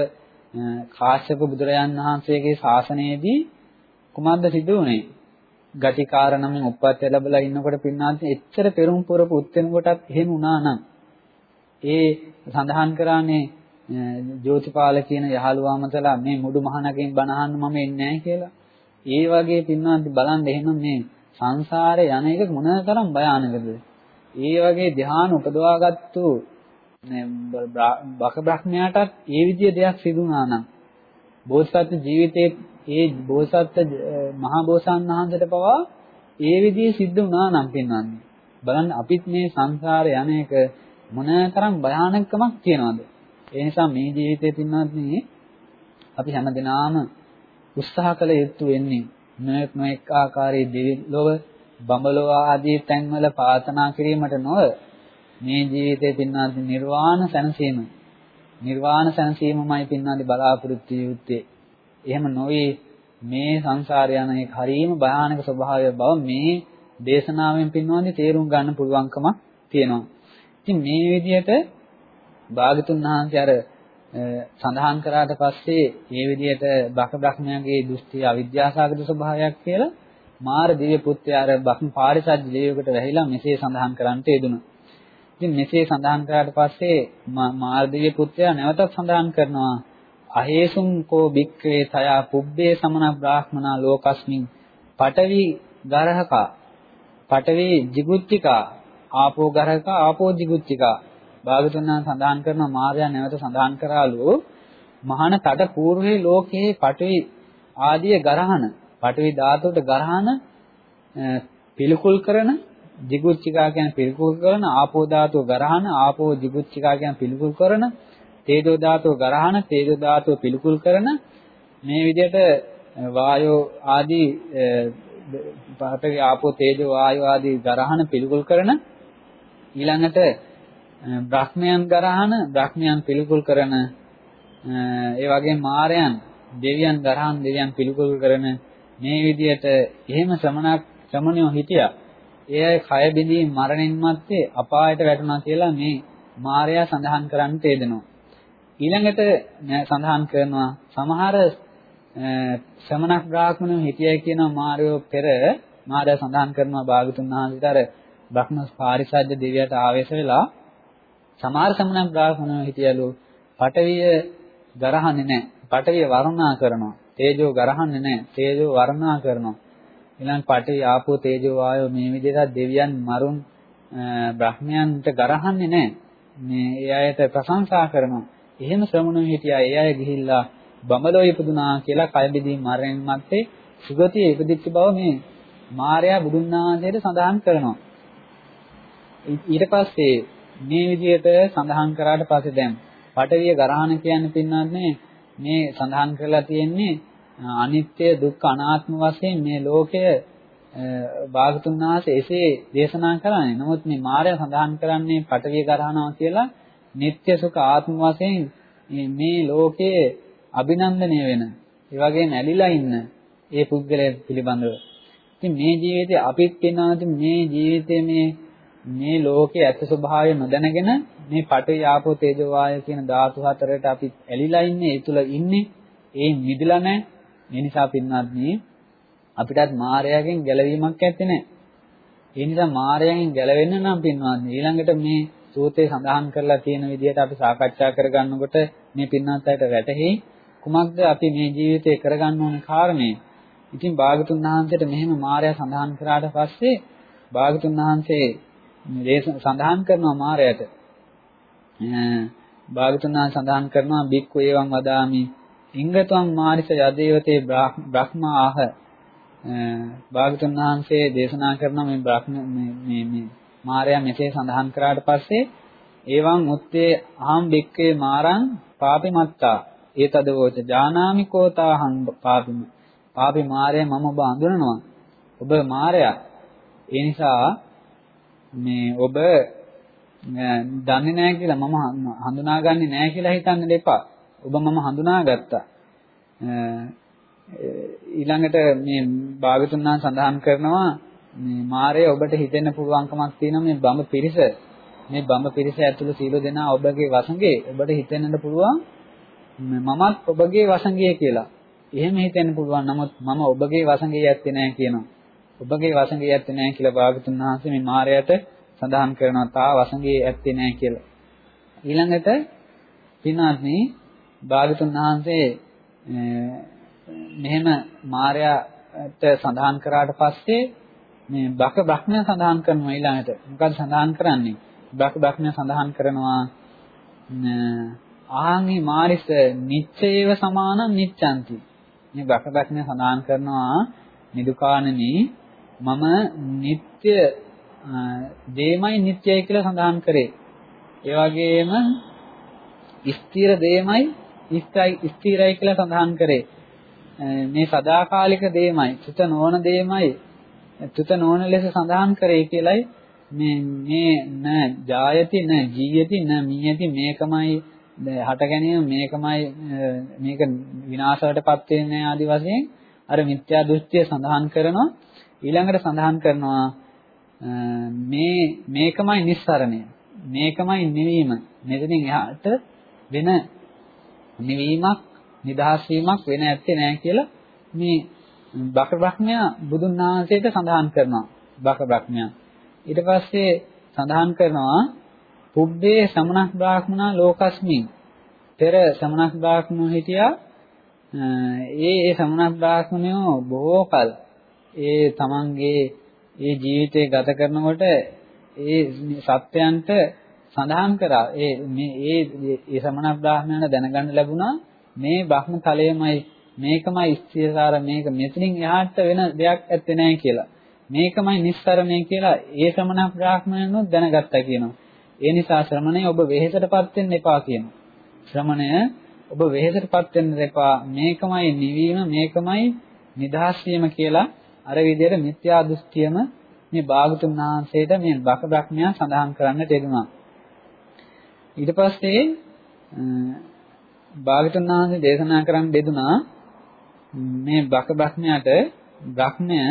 කාශ්‍යප බුදුරජාන් වහන්සේගේ ශාසනයේදී කුමක්ද සිදු වුනේ? ගටිකාරණමින් උප්පත්ති ලැබලා ඉන්නකොට පින්නාත් එච්චර පෙරම් පුරපු උත්වෙනකොටත් එහෙම වුණා නම් ඒ සඳහන් කරානේ ජෝතිපාල කියන යහළුවාමතලා මේ මුඩු මහනගෙන් බණහන්න මම එන්නේ නැහැ කියලා. ඒ වගේ පින්නාත් බලන්න එහෙම මේ සංසාරේ යන එක මොනතරම් භයානකද? ඒ වගේ ධ්‍යාන උපදවාගත්තු බක බ්‍රහ්මයාටත් ඒ විදිය දෙයක් සිදු වුණා නම් බෝසත් ජීවිතයේ ඒ බෝසත් මහා බෝසත්න් වහන්සේට පවා ඒ විදිය සිද්ධ වුණා නම් පින්නන්නේ බලන්න අපිත් මේ සංසාරේ යන එක මොනතරම් භයානකමක් තියනවද? ඒ නිසා මේ ජීවිතේ පින්නන්නේ අපි හැමදෙනාම උත්සාහ කළ යුතු වෙන්නේ නොඑක් නොඑක් ආකාරයේ දෙවිලොව බඹලොව ආදී තැන්වල ප්‍රාර්ථනා කිරීමට නොව මේ ජීවිතේ පින්නාදි නිර්වාණ සැනසීම නිර්වාණ සැනසීමමයි පින්නාදි බලාපොරොත්තු යුත්තේ. එහෙම නොවේ මේ සංසාරය යන එක හරීම භයානක ස්වභාවය බව මේ දේශනාවෙන් පින්නාදි තේරුම් ගන්න පුළුවන්කමක් තියෙනවා ඉතින් මේ විදිහට භාගතුන් වහන්සේ අර සඳහන් කරාට පස්සේ මේ විදිහට බක බ්‍රහ්මයාගේ දෘෂ්ටි අවිද්‍යාසගත ස්වභාවයක් කියලා මාර දිව්‍ය පුත්‍රයාර බ්‍රහ්ම පාරිසජ්‍ය දේවකට වැහිලා මෙසේ සඳහන් කරන්නට යෙදුණා. ඉතින් මෙසේ සඳහන් කරාට පස්සේ මාර දිව්‍ය පුත්‍රයා නැවතත් සඳහන් කරනවා අහේසුම් කෝ බික්කේ තයා පුබ්බේ සමන බ්‍රාහ්මනා ලෝකස්මින් පඨවි ගරහකා පඨවි jigucchika ආපෝ ගරහකා ආපෝ jigucchika භාගතුන් සඳහන් කරන මාර්යා නැවත සඳහන් කරාලු මහාන තඩ పూర్වේ ලෝකයේ පඨවි ආදී ගරහන පඨවි ධාතුවට ගරහන පිළිකුල් කරන jigucchika කියන්නේ පිළිකුල් කරන ආපෝ ධාතුව ගරහන ආපෝ jigucchika කියන්නේ පිළිකුල් කරන තේජෝ ධාතුව ගරහන තේජෝ ධාතුව පිළිකුල් කරන මේ විදිහට වායෝ ආදී පාඨක ආපෝ තේජෝ වායෝ ආදී ගරහන පිළිකුල් කරන ඊළඟට බ්‍රහ්මයන් ගරහන බ්‍රහ්මයන් පිළිකුල් කරන ඒ වගේම මාරයන් දෙවියන් ගරහන් දෙවියන් පිළිකුල් කරන මේ විදිහට එහෙම ශ්‍රමණක් ශ්‍රමණයෝ හිටියා. ඒ අය කය බිඳී මරණින් මත්තේ අපායට වැටුණා කියලා මේ මාරයා සඳහන් කරන්න තේදෙනවා. ඊළඟට සඳහන් කරනවා සමහර ශ්‍රමණක් බ්‍රාහ්මණයෝ හිටියයි කියනවා මාර්යෝ පෙර මාර්යා සඳහන් කරනවා භාගතුන් වහන්සේට අර බ්‍රහ්ම පාරිසජ්‍ය දෙවියට ආවේශ වෙලා සමහර ශ්‍රමණක් බ්‍රාහ්මණයෝ හිටියලු පටවිය ගරහන්නේ නැහැ. පටවිය වර්ණනා කරනවා. තේජෝ ගරහන්නේ නැහැ. තේජෝ වර්ණනා කරනවා. ඊළඟ පටි ආපෝ තේජෝ වායෝ මේ විදිහට දෙවියන් මරුන් බ්‍රහ්මයන්ට ගරහන්නේ නැහැ. මේ ඒ අයට ප්‍රශංසා කරනවා. එහෙම ශ්‍රමණයෝ හිටියා. ඒ අය ගිහිල්ලා බඹලෝ ඉපදුනා කියලා කය බෙදී මරණයන් මැත්තේ සුගතිය ඉපදිච්ච බව මේ මාර්යා බුදුන් වහන්සේට සඳහන් කරනවා. ඊට පස්සේ මේ විදිහට සඳහන් කරාට පස්සේ දැන් පටවිය ගරහණ කියන්නේ පින්නන්නේ මේ සඳහන් කරලා තියෙන්නේ අනිත්‍ය දුක්ඛ අනාත්ම වශයෙන් මේ ලෝකය භාගතුන් වහන්සේ එසේ දේශනා කරන්නේ. නමුත් මේ මායя සඳහන් කරන්නේ පටවිය ගරහනවා කියලා නিত্য සුඛ ආත්ම වශයෙන් මේ ලෝකයේ අභිනන්දනය වෙන, ඒ වගේම ඇලිලා ඉන්න ඒ පුද්ගලයා පිළිබඳව. ඉතින් මේ ජීවිතේ අපිත් කියනවා මේ ජීවිතේ මේ මේ ලෝකයේ ඇත්ත ස්වභාවය නොදැනගෙන මේ පඨවි ආපෝ තේජෝ වායය කියන ධාතු හතරට අපි ඇලිලා ඉන්නේ ඒ තුල ඉන්නේ. ඒ මිදලා නැහැ. ඒ නිසා පින්වත්නි අපිටත් මායයෙන් ගැලවීමක් ඇත්තේ නැහැ. ඒ නිසා මායයෙන් ගැලවෙන්න නම් පින්වත්නි ඊළඟට මේ සූත්‍රයේ සඳහන් කරලා තියෙන විදිහට අපි සාකච්ඡා කරගන්නකොට මේ පින්වත් අයට වැටහෙයි කුමක්ද අපි මේ ජීවිතේ කරගන්න ඕන කාරණේ? ඉතින් භාගතුන් වහන්සේට මෙහෙම මායя සඳහන් කරාට පස්සේ භාගතුන් වහන්සේ මේ සඳහන් කරනවා මායයට භාගතුනා සඳහන් කරනවා බික්ඛු එවං වදාමි. ඉංගතං මාරිස යදේවතේ බ්‍රහ්මාහ භාගතුන් වහන්සේ දේශනා කරන මේ බ්‍රහ්ම මේ මේ මාරයා මෙසේ සඳහන් කරාට පස්සේ එවං උත්තේ අහම් බික්කේ මාරං පාපිමත්තා ඒතදවෝච ජානාමි කෝතාහං පාපිම පාපි මාරයා මම ඔබ අඳුනනවා ඔබ මාරයා ඒ නිසා මේ ඔබ දන්නේ නැහැ කියලා මම හඳුනාගන්නේ නැහැ කියලා හිතන්න දෙපා. ඔබ මම හඳුනාගත්තා. ඊළඟට මේ භාගතුන්නා සඳහන් කරනවා මේ මායя ඔබට හිතෙන්න පුළුවන්කමක් තියෙනවා මේ බඹ පිරිස මේ බඹ පිරිස ඇතුළු සීල දෙනා ඔබගේ වසඟේ ඔබට හිතෙන්නට පුළුවන් මමත් ඔබගේ වසඟේ කියලා. එහෙම හිතෙන්න පුළුවන්. නමුත් මම ඔබගේ වසඟේ යැත්තේ නැහැ කියනවා. ඔබගේ වසඟේ යැත්තේ නැහැ කියලා භාගතුන් වහන්සේ මේ මායයට සඳහන් කරනවා තා වසඟේ ඇත්තේ නැහැ කියලා. ඊළඟට පින්වත්නි භාගතුන් වහන්සේ මෙහෙම මාර්යාට සඳහන් කරාට පස්සේ මේ බක බ්‍රහ්මය සඳහන් කරනවා ඊළඟට. මොකද සඳහන් කරන්නේ? බක බ්‍රහ්මය සඳහන් කරනවා ආහංහි මාරිස නිච්චේව සමාන නිච්ඡanti. මේ බක බ්‍රහ්මය සඳහන් කරනවා නිදුකාණනි මම නিত্য දේමයි නිට්ටයයි කියලා සඳහන් කරේ. ඒ වගේම ස්ථිර දේමයි ස්ථිරයි කියලා සඳහන් කරේ. මේ සදාකාලික දේමයි, චුත නොවන දේමයි, චුත නොවන ලෙස සඳහන් කරේ කියලයි මේ මේ න ජායති න ජීයති න මියති මේකමයි හට ගැනීම මේකමයි මේක විනාශයටපත් වෙන්නේ ආදි වශයෙන් අර මිත්‍යා දෘෂ්ටිය සඳහන් කරනවා ඊළඟට සඳහන් කරනවා මේ මේකමයි නිස්සරණය. මේකමයි නිවීම. මෙතනින් එහාට වෙන නිවීමක්, නිදහස් වීමක් වෙන ඇත්තේ නැහැ කියලා මේ බක බ්‍රහ්මයා බුදුන් වහන්සේට සඳහන් කරනවා. බක බ්‍රහ්මයා. ඊට පස්සේ සඳහන් කරනවා පුබ්බේ සමනක් බ්‍රාහ්මනා ලෝකස්මින්. පෙර සමනක් බ්‍රාහ්මණෝ හිටියා. ඒ ඒ සමනක් බ්‍රාහ්මණයෝ බොහෝ කල ඒ තමන්ගේ ඒ ජීවිතය ගත කරනකොට ඒ සත්‍යයන්ට සඳහන් කරා ඒ මේ ඒ ඒ සමන බ්‍රාහ්මණයන් දැනගන්න ලැබුණා මේ බ්‍රහ්ම තලයමයි මේකමයි ස්ථිරකාර මේක මෙතනින් එහාට වෙන දෙයක් ඇත්තේ නැහැ කියලා. මේකමයි නිස්සරණය කියලා ඒ ශ්‍රමණ බ්‍රාහ්මණයනොත් දැනගත්තා කියනවා. ඒ නිසා ශ්‍රමණය ඔබ වෙහෙසටපත් වෙන්න එපා කියනවා. ශ්‍රමණය ඔබ වෙහෙසටපත් වෙන්න එපා. මේකමයි නිවීම මේකමයි නිදහස් වීම කියලා අර විදිහට මිත්‍යා දෘෂ්ටියම මේ භාගතුන් වහන්සේට මේ බක බ්‍රහ්මයා සඳහන් කරන්නට යෙදුනා. ඊට පස්සේ භාගතුන් වහන්සේ දේශනා කරන්න දෙදුනා මේ බක බ්‍රහ්මයාට බ්‍රහ්මය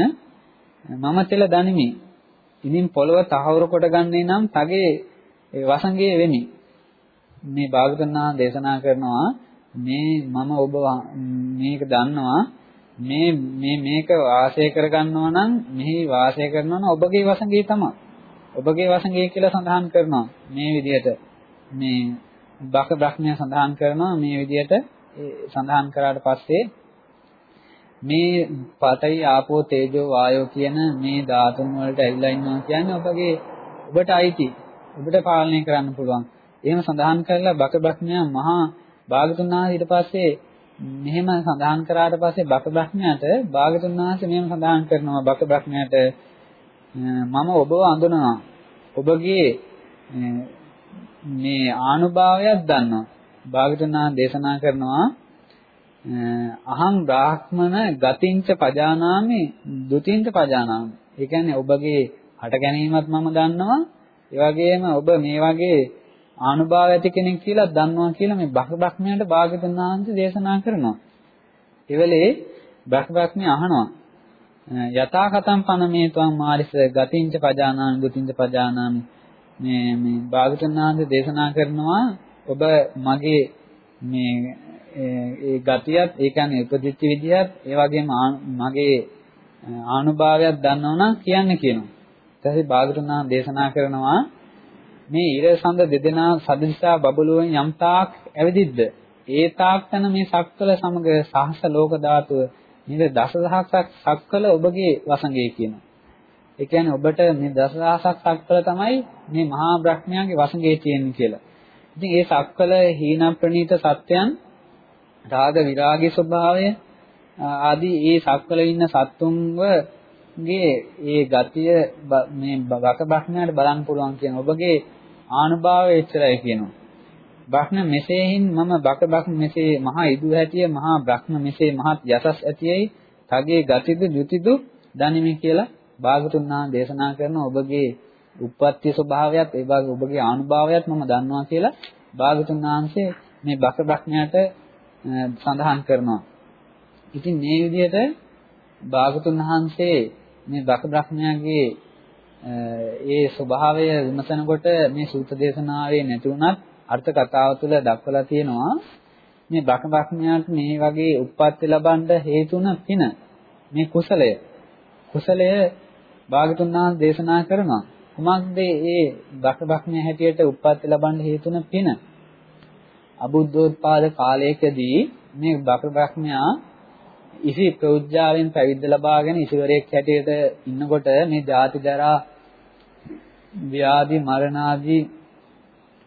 මම තෙල දනිමි. ඉතින් පොළව තහවුරු කොට ගන්නේ නම් තගේ වසංගයේ වෙමි. මේ භාගතුන් වහන්සේ දේශනා කරනවා මේ මම ඔබ මේක දන්නවා මේ මේ මේක වාසය කරගන්නවා නම් මෙහි වාසය කරනවා නම් ඔබගේ වසඟේ තමයි. ඔබගේ වසඟේ කියලා සඳහන් කරනවා මේ විදිහට. මේ බක බ්‍රහ්මයා සඳහන් කරනවා මේ විදිහට සඳහන් කරාට පස්සේ මේ පඨවි ආපෝ තේජෝ වායෝ කියන මේ ධාතුන් වලට ඇවිල්ලා ඉන්නවා කියන්නේ ඔබගේ ඔබට අයිති. ඔබට පාලනය කරන්න පුළුවන්. එහෙම සඳහන් කරලා බක බ්‍රහ්මයා මහා භාගතුන් වහන්සේ ඊට පස්සේ මෙහෙම සඳහන් කරාට පස්සේ බක බ්‍රහ්මයාට භාගතුන් වහන්සේ මෙහෙම සඳහන් කරනවා බක බ්‍රහ්මයාට මම ඔබව අඳුනනවා. ඔබගේ මේ ආනුභාවයක් දන්නවා. භාගතුන් වහන්සේ දේශනා කරනවා අහං බ්‍රාහ්මන ගතින්ච පජානාමි ဒ ුතින්ච පජානාමි. ඒ කියන්නේ ඔබගේ හට ගැනීමත් මම දන්නවා. ඒ වගේම ඔබ මේ වගේ ආනුභාව ඇති කෙනෙක් කියලා දන්නවා කියලා මේ බක බ්‍රහ්මයාට භාග්‍යවතුන් වහන්සේ දේශනා කරනවා. ඒ වෙලේ බක බ්‍රහ්මයා අහනවා යථා කතම් පන මේ ත්වං මාරිස ගතින්ච පජානාමි දුතින්ච පජානාමි මේ මේ භාග්‍යවතුන් වහන්සේ දේශනා කරනවා ඔබ මගේ මේ ඒ ගතියත් ඒ කියන්නේ උපදිච්ච විදියත් ඒ වගේම මගේ ආනුභාවයක් දන්නවනම් කියන්න කියනවා. ඊට පස්සේ භාග්‍යවතුන් වහන්සේ දේශනා කරනවා මේ ඉර සඳ දෙදෙනා සදිසා බබළුවෙන් යම් තාක් ඇවිදිද්ද ඒ තාක් තන මේ සක්කල සමග සහස ලෝක ධාතුව නිද දසදහසක් සක්කල ඔබගේ වසඟේ කියනවා. ඒ කියන්නේ ඔබට මේ දසදහසක් සක්කල තමයි මේ මහා බ්‍රහ්මයාගේ වසඟේ තියෙන්නේ කියලා. ඉතින් ඒ සක්කල හීන ප්‍රනීත සත්‍යයන් රාග විරාගී ස්වභාවය ආදී ඒ සක්වල ඉන්න සත්තුන්ව ගේ ඒ ගතිය මේ බක බ්‍රහ්මයාට බලන්න පුළුවන් කියන ඔබගේ ආනුභාවය එච්චරයි කියනවා. බ්‍රහ්ම මෙසේහින් මම බක බ්‍රහ්ම මෙසේ මහා ඉදු හැටිය මහා බ්‍රහ්ම මෙසේ මහත් යසස් ඇතියයි තගේ ගතිද ජුතිදු දනිමි කියලා භාගතුන් වහන්සේ දේශනා කරන ඔබගේ උප්පත්ති ස්වභාවයත් ඒ වගේ ඔබගේ ආනුභාවයත් මම දන්නවා කියලා භාගතුන් වහන්සේ මේ බක බ්‍රහ්මයාට සඳහන් කරනවා. ඉතින් මේ විදිහට භාගතුන් වහන්සේ මේ බක බ්‍රහ්මයාගේ ඒ ස්වභාවය විමසනකොට මේ සූත්‍ර දේශනාවේ නැති වුණත් අර්ථ කතාව තුළ දක්වලා තියෙනවා මේ බක බ්‍රහ්මයාට මේ වගේ උප්පත්ති ලබන්න හේතුන පින මේ කුසලය. කුසලය භාගතුන් වහන්සේ දේශනා කරනවා. කුමක්ද ඒ බක බ්‍රහ්මයා හැටියට උප්පත්ති ලබන්න හේතුන පින? අබුද්ධෝත්පාද කාලයකදී මේ බක බ්‍රහ්මයා ඉසි ප්‍රෞජ්‍යාවෙන් පැවිද්ද ලබාගෙන ඉසිවරයෙක් හැටියට ඉන්නකොට මේ ජාති ජරා ව්‍යාධි මරණ ආදී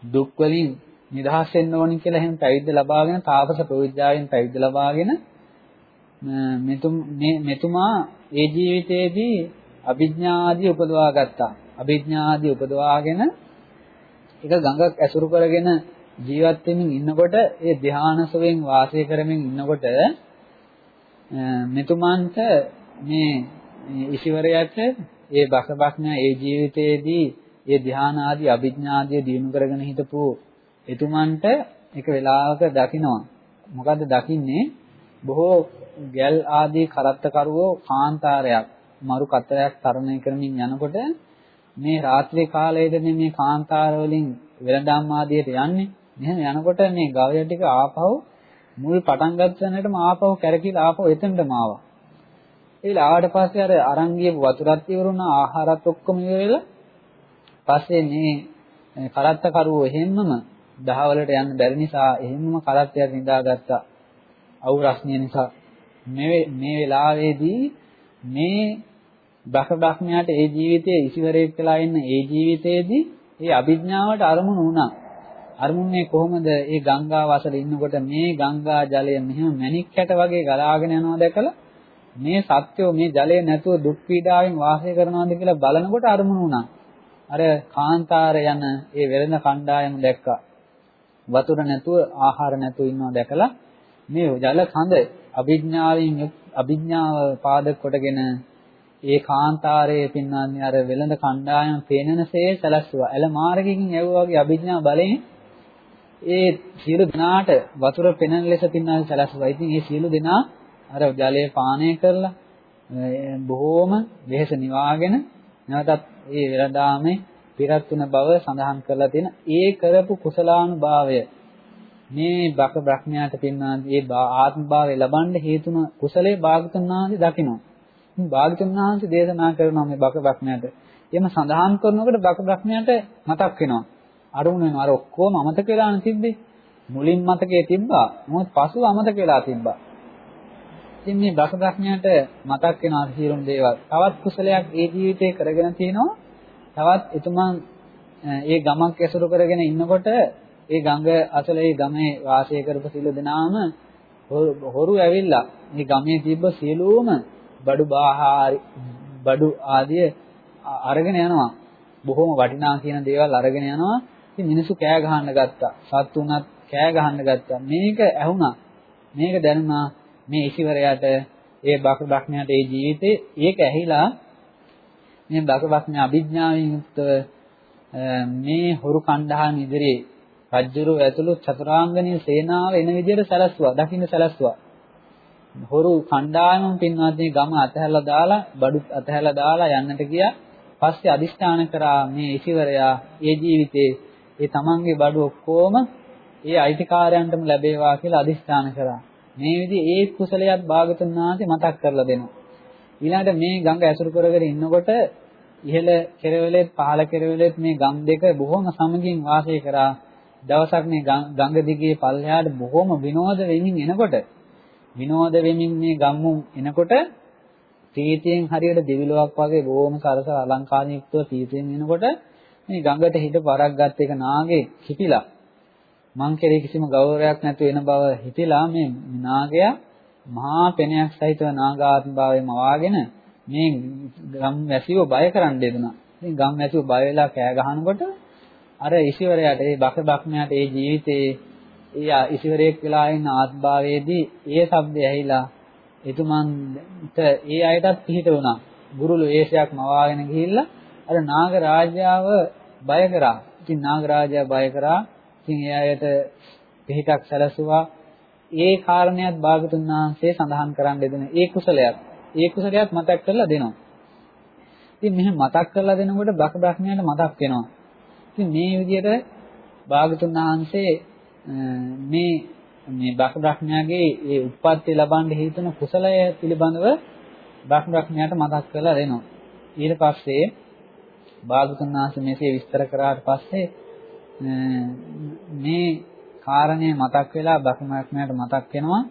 දුක් වලින් නිදහස් වෙන්න ඕනි කියලා එහෙම පැවිද්ද ලබාගෙන තාපස ප්‍රෞජ්‍යාවෙන් පැවිද්ද ලබාගෙන මෙතුම් මෙතුමා ඒ ජීවිතයේදී අභිඥා ආදී උපදවා ගත්තා. අභිඥා ආදී උපදවාගෙන එක ගඟක් ඇසුරු කරගෙන ජීවත් වෙමින් ඉන්නකොට ඒ ධානාසවෙන් වාසය කරමින් ඉන්නකොට මෙතුමන්ට මේ ඉසිවරයට ඒ බකබක්ඥා ඒ ජීවිතයේදී ඒ ධාන ආදී අභිඥා ආදී දිනු කරගෙන හිටපු එතුමන්ට එක වෙලාවක දකිනවා. මොකද්ද දකින්නේ? බොහෝ ගැල් ආදී කරත්තකරුවෝ කාන්තාරයක් මරු කතරයක් තරණය කරමින් යනකොට මේ රාත්‍රී කාලයේදී මේ කාන්තාර වලින් වෙළඳාම් ආදියට යන්නේ මෙහෙම යනකොට මේ ගවය ටික ආපහු මුල් පටන් ගන්නටම ආපහු කැරකිලා ආපහු එතනටම ආවා. ඒල ආවට පස්සේ අර අරන් ගියපු වතුරත් ඉවරුණා ආහාරත් ඔක්කොම ඉවරලා පස්සේ මේ කරත්ත කරුවෝ එහෙම්මම දහවලට යන්න බැරි නිසා එහෙම්මම කරත්තයක් නිදාගත්තා. අවු රස්නිය නිසා මේ මේ වෙලාවේදී මේ බක බ්‍රහ්මයාට ඒ ජීවිතයේ ඉසිවරේක් වෙලා ඉන්න ඒ ජීවිතයේදී ඒ අභිඥාවට අරමුණු වුණා. අරමුන්නේ කොහොමද මේ ගංගා වසල ඉන්නකොට මේ ගංගා ජලය මෙහෙම මණික් කැට වගේ ගලාගෙන යනවා දැකලා මේ සත්‍යෝ මේ ජලය නැතුව දුක් පීඩාවෙන් වාසය කරනවාද කියලා බලනකොට අරමුණු වුණා. අර කාන්තාර යන ඒ වෙළඳ කණ්ඩායම දැක්කා. වතුර නැතුව ආහාර නැතුව ඉන්නවා දැකලා මේ ජල කඳ අභිඥාවෙන් අභිඥාව පාදක කොටගෙන ඒ කාන්තාරයේ පින්නාන්නේ අර වෙළඳ කණ්ඩායම පේනනසේ සැලැස්සුවා. එල මාර්ගයෙන් යවුවා වගේ අභිඥා බලයෙන් ඒ සියලු දෙනාට වතුර පෙනෙන ලෙස පින්නාන්නේ සැලැස්සුවා. ඉතින් මේ සියලු දෙනා අර ජලය පානය කරලා බොහෝම වෙහෙස නිවාගෙන නැවතත් ඒ වෙළඳාමේ පිරත් වුණ බව සඳහන් කරලා තියෙන ඒ කරපු කුසලානුභාවය මේ බක බ්‍රහ්මයාට පින්නාදී ඒ ආත්ම භාවය ලබන්න හේතුන කුසලයේ භාගතුන් වහන්සේ දකිනවා. මේ භාගතුන් වහන්සේ දේශනා කරනවා මේ බක බ්‍රහ්මයාට. එහෙම සඳහන් කරනකොට බක බ්‍රහ්මයාට මතක් වෙනවා. අරුණ වෙනවා. අර ඔක්කොම අමතක වෙලා තිබ්බේ. මුලින් මතකයේ තිබ්බා. මොකද පසුව අමතක වෙලා තිබ්බා. ඉතින් මේ බක බ්‍රහ්මයාට මතක් වෙනවා සියලුම දේවල්. තවත් කුසලයක් ඒ ජීවිතේ කරගෙන තිනවා. තවත් එතුමන් ඒ ගමක් ඇසුරු කරගෙන ඉන්නකොට ඒ ගඟ අසල ඒ ගමේ වාසය කරපු සියලු දෙනාම හොරු ඇවිල්ලා මේ ගමේ තිබ්බ සියලුම බඩු බාහාරි බඩු ආදිය අරගෙන යනවා. බොහොම වටිනා කියන දේවල් අරගෙන යනවා. ඉතින් මිනිස්සු කෑ ගහන්න ගත්තා. සත්තු උනත් කෑ ගහන්න ගත්තා. මේක ඇහුණා. මේක දැනුණා මේ ඉසිවරයාට ඒ බක බක්ඥයාට ඒ ජීවිතේ ඒක ඇහිලා මේ බක බක්ඥා අභිඥාවෙන් යුක්තව මේ හොරු කණ්ඩායම් ඉදිරියේ රජ්ජුරු ඇතුළු චතුරාංගනීය සේනාව එන විදිහට සැලැස්සුවා. දකින්න සැලැස්සුවා. හොරු කණ්ඩායම පින්වත්නි ගම අතහැරලා දාලා බඩු අතහැරලා දාලා යන්නට ගියා. පස්සේ අදිෂ්ඨාන කරා මේ ඉසිවරයා ඒ ජීවිතේ ඒ තමන්ගේ බඩු ඔක්කොම ඒ අයිතිකාරයන්ටම ලැබේවා කියලා අදිෂ්ඨාන කරා. මේ විදිහේ ඒ කුසලයක් භාගතුන් වහන්සේ මතක් කරලා දෙනවා. ඊළඟට මේ ගඟ ඇසුරු කරගෙන ඉන්නකොට ඉහළ කෙරවලෙත් පහළ කෙරවලෙත් මේ ගම් දෙක බොහොම සමගින් වාසය කරා. දවසක් මේ ගඟ දිගේ පල්ලෙහාට බොහොම විනෝද වෙමින් එනකොට විනෝද වෙමින් මේ ගම්මුන් එනකොට තීතියෙන් හරියට දෙවිලොවක් වගේ බොහොම සරස අලංකාරයෙන් යුක්තව තීතියෙන් එනකොට මේ ගඟට හිට පරක් ගත් එක නාගේ කිපිලා මං කෙරේ කිසිම ගෞරවයක් නැති වෙන බව හිතලා මේ නාගයා මහා පෙනයක් සහිතව නාගාත්ම භාවයම වාගෙන මේ ගම් වැසියෝ බය කරන්න දෙදුනා. ඉතින් ගම් වැසියෝ බය වෙලා කෑ ගහනකොට අර ඉසිවරයාට ඒ බක බක්මයාට ඒ ජීවිතේ ඒ ඉසිවරයෙක් වෙලා ඉන්න ආත්භාවයේදී ඒ શબ્දය ඇහිලා එතුමන්ට ඒ අයටත් පිහිට වුණා. ගුරුළු වේශයක් මවාගෙන ගිහිල්ලා අර නාග රාජ්‍යාව බය කරා. ඉතින් නාග රාජයා බය කරා. ඉතින් ඒ අයට පිහිටක් සැලසුවා. ඒ කාරණයක් භාගතුන් වහන්සේ සඳහන් කරන්න දෙන ඒ කුසලයක්. ඒ කුසලයක් මතක් කරලා දෙනවා. ඉතින් මෙහෙම මතක් කරලා දෙනකොට බක බ්‍රහ්මයාට මතක් වෙනවා. ඉතින් මේ විදිහට භාගතුන් වහන්සේ මේ මේ බක බ්‍රහ්මයාගේ ඒ උත්පත්ති ලබන්න හේතුන කුසලය පිළිබඳව බක බ්‍රහ්මයාට මතක් කරලා දෙනවා. ඊට පස්සේ භාගතුන් වහන්සේ මේසේ විස්තර කරාට පස්සේ මේ කාරණේ මතක් වෙලා බක බ්‍රහ්මයාට මතක් වෙනවා.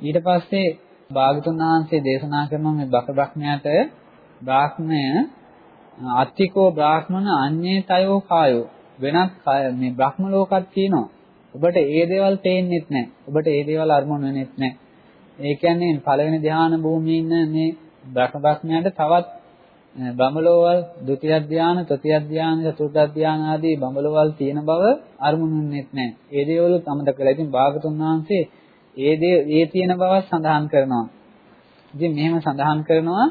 ඊට පස්සේ භාගතුන් වහන්සේ දේශනා කරන මේ බක බ්‍රහ්මයාට බ්‍රාහ්මණය අත්තිකෝ බ්‍රාහ්මණ අඤ්ඤේ තයෝ කායෝ වෙනත් මේ බ්‍රහ්ම ලෝකයක් තියෙනවා. ඔබට ඒ දේවල් පේන්නෙත් නැහැ. ඔබට ඒ දේවල් අරමුණු වෙන්නෙත් නැහැ. ඒ කියන්නේ පළවෙනි ධ්‍යාන භූමියේ ඉන්න මේ බ්‍රහ්මඥයාට තවත් බඹලෝවල් ဒုတိ ය ධ්‍යාන, තෘතිය ධ්‍යාන, චතුර්ථ ධ්‍යාන ආදී බඹලෝවල් තියෙන බව අරමුණු වෙන්නෙත් නැහැ. ඒ දේවලුත් අමතක කරලා. ඉතින් භාගතුන් වහන්සේ ඒ දේ ඒ තියෙන බව සඳහන් කරනවා. ඉතින් මෙහෙම සඳහන් කරනවා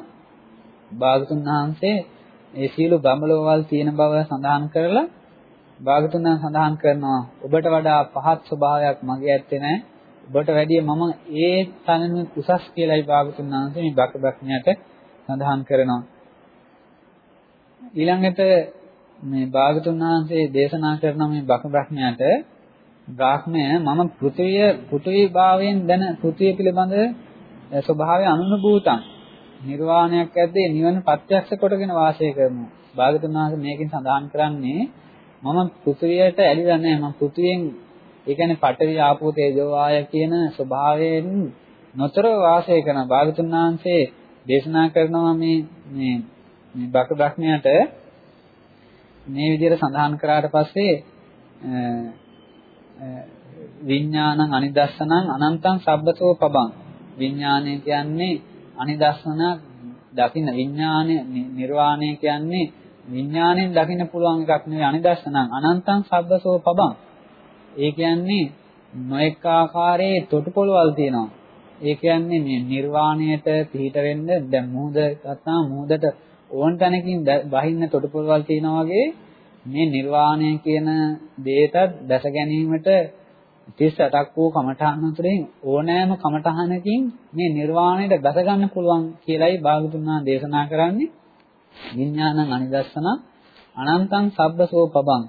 භාගතුන් වහන්සේ ඒ සීල බඹලෝවල් තියෙන බව සඳහන් කරලා භාගතුන් සඳහන් කරනවා ඔබට වඩා පහත් ස්වභාවයක් මගේ ඇත්තේ නැහැ. ඔබට වැඩිය මම ඒ තනම උසස් කියලායි භාගතුන් වහන්සේ මේ බක බක්ඥයට සඳහන් කරනවා. ඊළඟට මේ භාගතුන් වහන්සේ දේශනා කරන මේ බක බ්‍රහ්මයාට බ්‍රාහ්මය මම පෘථිවිය පෘථිවි භාවයෙන් දැන පෘථිවිය පිළිබඳ ස්වභාවය අනුභූතං නිර්වාණයක් ඇද්දේ නිවන ප්‍රත්‍යක්ෂ කොටගෙන වාසය කරනවා. භාගතුන් වහන්සේ මේකෙන් සඳහන් කරන්නේ මම පෘථිවියට ඇලිලා නැහැ. මම පෘථිවියෙන් ඒ කියන්නේ පඨවි ආපෝ තේජෝ වාය කියන ස්වභාවයෙන් නොතර වාසය කරන භාගතුන් වහන්සේ දේශනා කරනවා මේ මේ මේ බක බ්‍රහ්මයට මේ විදිහට සඳහන් කරාට පස්සේ විඥානං අනිදස්සනං අනන්තං සබ්බතෝ පබං විඥානය කියන්නේ අනිදස්සන දකින්න විඥානය නිර්වාණය කියන්නේ විඥාණයෙන් දකින්න පුළුවන් එකක් නෙවෙයි අනිදස්සනං අනන්තං සබ්බසෝ පබං. ඒ කියන්නේ නොඑක ආකාරයේ තොටුපොළවල් තියෙනවා. ඒ කියන්නේ මේ නිර්වාණයට පිහිට වෙන්න දැන් මුහුද ගත්තාම මුහුදට ඕන තැනකින් වහින්න තොටුපොළවල් තියෙනවා වගේ මේ නිර්වාණය කියන දෙයට දැස ගැනීමට 38ක් වූ කමඨහන් අතරින් ඕනෑම කමඨහනකින් මේ නිර්වාණයට දැස ගන්න පුළුවන් කියලයි භාගතුන් වහන්සේ දේශනා කරන්නේ. විඥානං අනිදස්සන අනන්තං සබ්බසෝ පබං.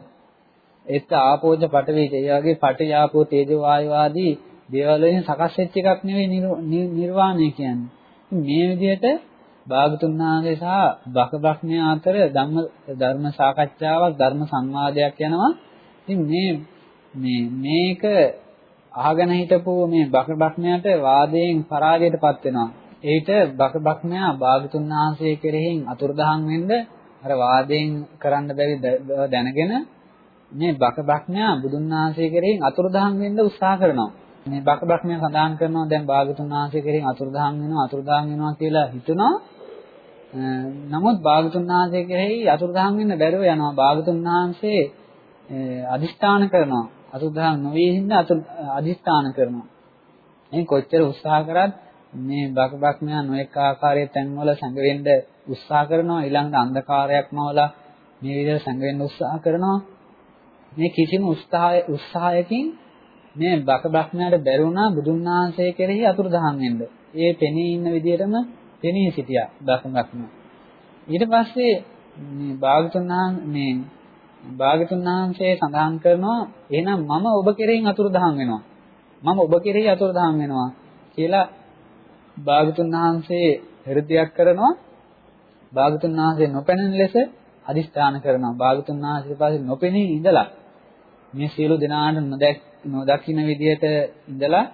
එත් ආපෝජ පඨවි ඒ වගේ පඨ ආපෝ තේජෝ වායු ආදී දේවල් වලින් සකස් වෙච්ච එකක් නෙවෙයි නිර්වාණය කියන්නේ. මේ විදිහට භාගතුන් වහන්සේ සහ බක බ්‍රහ්මයා අතර ධම්ම ධර්ම සාකච්ඡාවක් ධර්ම සංවාදයක් යනවා. ඉතින් මේ මේ මේක අහගෙන හිටපු මේ බක බ්‍රහ්මයාට වාදයෙන් පරාජයටපත් වෙනවා. ඒිට බක බ්‍රහ්මයා භාගතුන් වහන්සේ කෙරෙහින් අතුරුදහන් වෙන්න අර වාදයෙන් කරන්න බැරි දැනගෙන මේ බක බ්‍රහ්මයා බුදුන් වහන්සේ කෙරෙහින් අතුරුදහන් වෙන්න උත්සාහ කරනවා. මේ බක බ්‍රහ්මයා සඳහන් කරනවා දැන් භාගතුන් වහන්සේ කෙරෙහින් අතුරුදහන් වෙනවා අතුරුදහන් වෙනවා කියලා හිතනවා නමුත් භාගතුන් වහන්සේ කෙරෙහි අතුරුදහන් වෙන්න බැරුව යනවා. භාගතුන් වහන්සේ අදිෂ්ඨාන කරනවා. අතුරුදහන් නොවී හින්දා අදිෂ්ඨාන කරනවා. මේ කොච්චර උත්සාහ කරත් මේ බකබක්මයා නොඑක ආකාරයේ තැන්වල සංගෙන්න උත්සාහ කරනවා. ඊළඟට අන්ධකාරයක් මවලා මේ විදිහට සංගෙන්න උත්සාහ කරනවා. මේ කිසිම උත්සාහය උත්සාහයකින් මේ බකබක්මයාට බැරුණා බුදුන් වහන්සේ කෙරෙහි අතුරුදහන් වෙන්න. ඒ පෙනී ඉන්න විදිහටම පෙනී සිටියා දසමක්ම. ඊට පස්සේ මේ භාගතුන් මේ භාගතුන් වහන්සේ සඳහන් කරනවා එහෙනම් මම ඔබ කෙරෙහින් අතුරුදහන් වෙනවා. මම ඔබ කෙරෙහි අතුරුදහන් වෙනවා කියලා භාගතුන් වහන්සේ හෘදයක් කරනවා. භාගතුන් වහන්සේ නොපෙනෙන ලෙස අදිස්ථාන කරනවා. භාගතුන් වහන්සේ පස්සේ නොපෙනී ඉඳලා මේ සියලු දෙනාට නොදැක් නොදකින්න විදියට ඉඳලා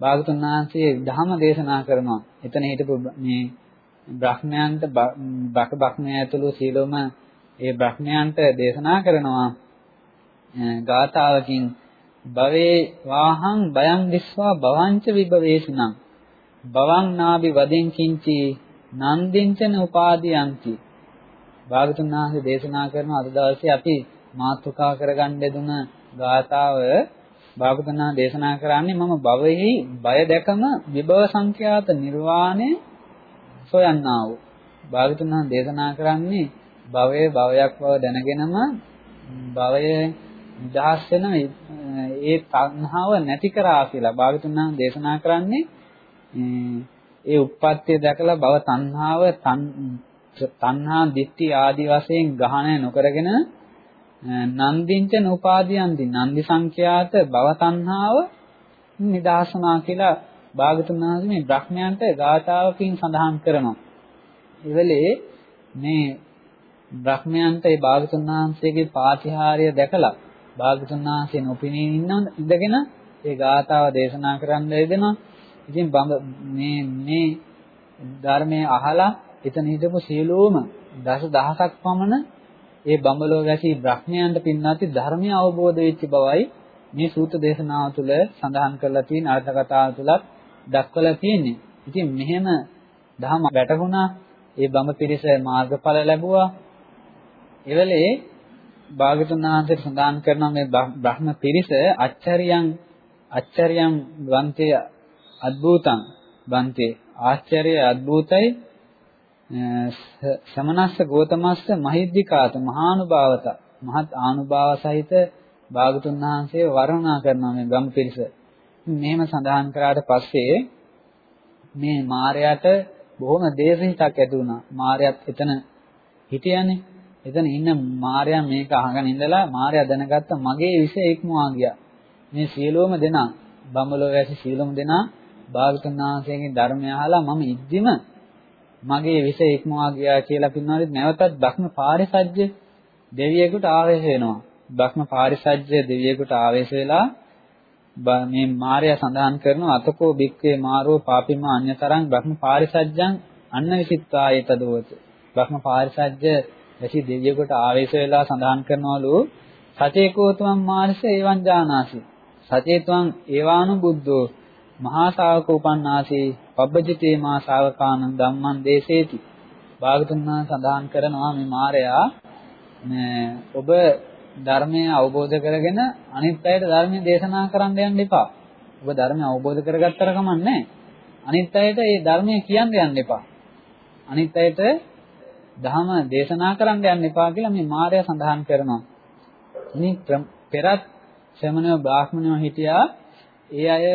භාගතුන් වහන්සේ ධර්ම දේශනා කරනවා. එතන හිටපු මේ බ්‍රහ්මයන්ට බක බ්‍රහ්මය ඇතුළු සීලොම ඒ බ්‍රහ්මයන්ට දේශනා කරනවා. ගාථාවකින් භවේ වාහං බයං දිස්වා භවංච විභවේසුනං භවං නාභි වදින් කිංචි නන්දින්චන උපාදීයන්ති භාගතුන් වහන්සේ දේශනා කරන අද දවසේ අපි මාතෘකා කරගන්න දෙදුන ගාථාව භාගතුනා දේශනා කරන්නේ මම භවෙහි බය දැකම විභව සංඛ්‍යාත නිර්වාණය සොයන්නා වූ. භාගතුනා දේශනා කරන්නේ භවයේ භවයක් බව දැනගෙනම භවයේ නිදහස් වෙන ඒ තණ්හාව නැති කරා කියලා භාගතුනා දේශනා කරන්නේ ඒ උප්පත්තිය දැකලා භව තණ්හාව තණ්හා දිට්ඨි ආදී වශයෙන් ග්‍රහණය නොකරගෙන නන්දිංච නෝපාදීයන්ති නන්දි සංඛ්‍යාත භව තණ්හාව නිදාසනා කියලා භාගතුන් වහන්සේ මේ බ්‍රහ්මයන්ට ගාථාවකින් සඳහන් කරනවා. ඉවලේ මේ බ්‍රහ්මයන්ට ඒ භාගතුන් වහන්සේගේ පාතිහාර්ය දැකලා භාගතුන් වහන්සේ නොපිනී ඉන්න ඉඳගෙන ඒ ගාථාව දේශනා කරන්න දෙනවා. ඉතින් මේ මේ ධර්මයේ අහලා එතන හිටපු සියලුම දස දහසක් පමණ ඒ බඹලෝ වැසි බ්‍රහ්මයන්ට පින්නාති ධර්මය අවබෝධ වෙච්ච බවයි මේ සූත්‍ර දේශනාව තුළ සඳහන් කරලා තියෙන අර්ථ කතාව තුලත් දක්වලා තියෙන්නේ. ඉතින් මෙහෙම ධර්ම වැටහුණා ඒ බඹ පිරිස මාර්ගඵල ලැබුවා. එවලේ භාගතුන් වහන්සේ සඳහන් කරන මේ බ්‍රහ්ම පිරිස අච්චරියන් අච්චරියන් වන්තේ අද්භූතං වන්තේ ආශ්චර්ය අද්භූතයි සමනස්ස ගෝතමස්ස මහිද්దికාත මහානුභාවත මහත් ආනුභාව සහිත භාගතුන් වහන්සේ වර්ණනා කරනවා මේ ගම් පිරිස. මෙහෙම සඳහන් කරාට පස්සේ මේ මාර්යාට බොහොම දේශහිතක් ඇති වුණා. මාර්යාත් එතන හිටියානේ. එතන ඉන්න මාර්යා මේක අහගෙන ඉඳලා මාර්යා දැනගත්ත මගේ විෂය ඉක්මවා ගියා. මේ සියලුම දෙනා බඹලෝ වැසි සියලුම දෙනා භාගතුන් වහන්සේගේ ධර්මය අහලා මම ඉද්දිම මගේ විෂ ඉක්මවා ගියා කියලා පින්නවලු නැවතත් බ්‍රහ්ම පාරිසජ්‍ය දෙවියෙකුට ආවේශ වෙනවා. බ්‍රහ්ම පාරිසජ්‍ය දෙවියෙකුට ආවේශ වෙලා මේ මාර්යා සඳහන් කරන අතකෝ බික්කේ මාරෝ පාපිම අඤ්‍යතරං බ්‍රහ්ම පාරිසජ්ජං අන්න විසිට්ඨායත දෝත. බ්‍රහ්ම පාරිසජ්‍ය ඇසි දෙවියෙකුට ආවේශ වෙලා සඳහන් කරනවලු සචේකෝතමං මාර්ෂ එවං ජානාසි. සචේතවං ඒවානු බුද්ධෝ මහා ශා วก උපන්නාසී පබ්බජිතේ මා ශාවකානං ධම්මං දේසේති. භාගතුන් සඳහන් කරනවා මේ මායයා ඔබ ධර්මය අවබෝධ කරගෙන අනිත් අයට ධර්මය දේශනා කරන්න යන්න එපා. ඔබ ධර්මය අවබෝධ කරගත්තර කමන්නේ අනිත් අයට ඒ ධර්මය කියන්න යන්න එපා. අනිත් අයට ධහම දේශනා කරන්න යන්න එපා කියලා මේ මායя සඳහන් කරනවා. ඉතින් පෙරත් ශ්‍රමණයෝ බ්‍රාහ්මණයෝ හිටියා ඒ අය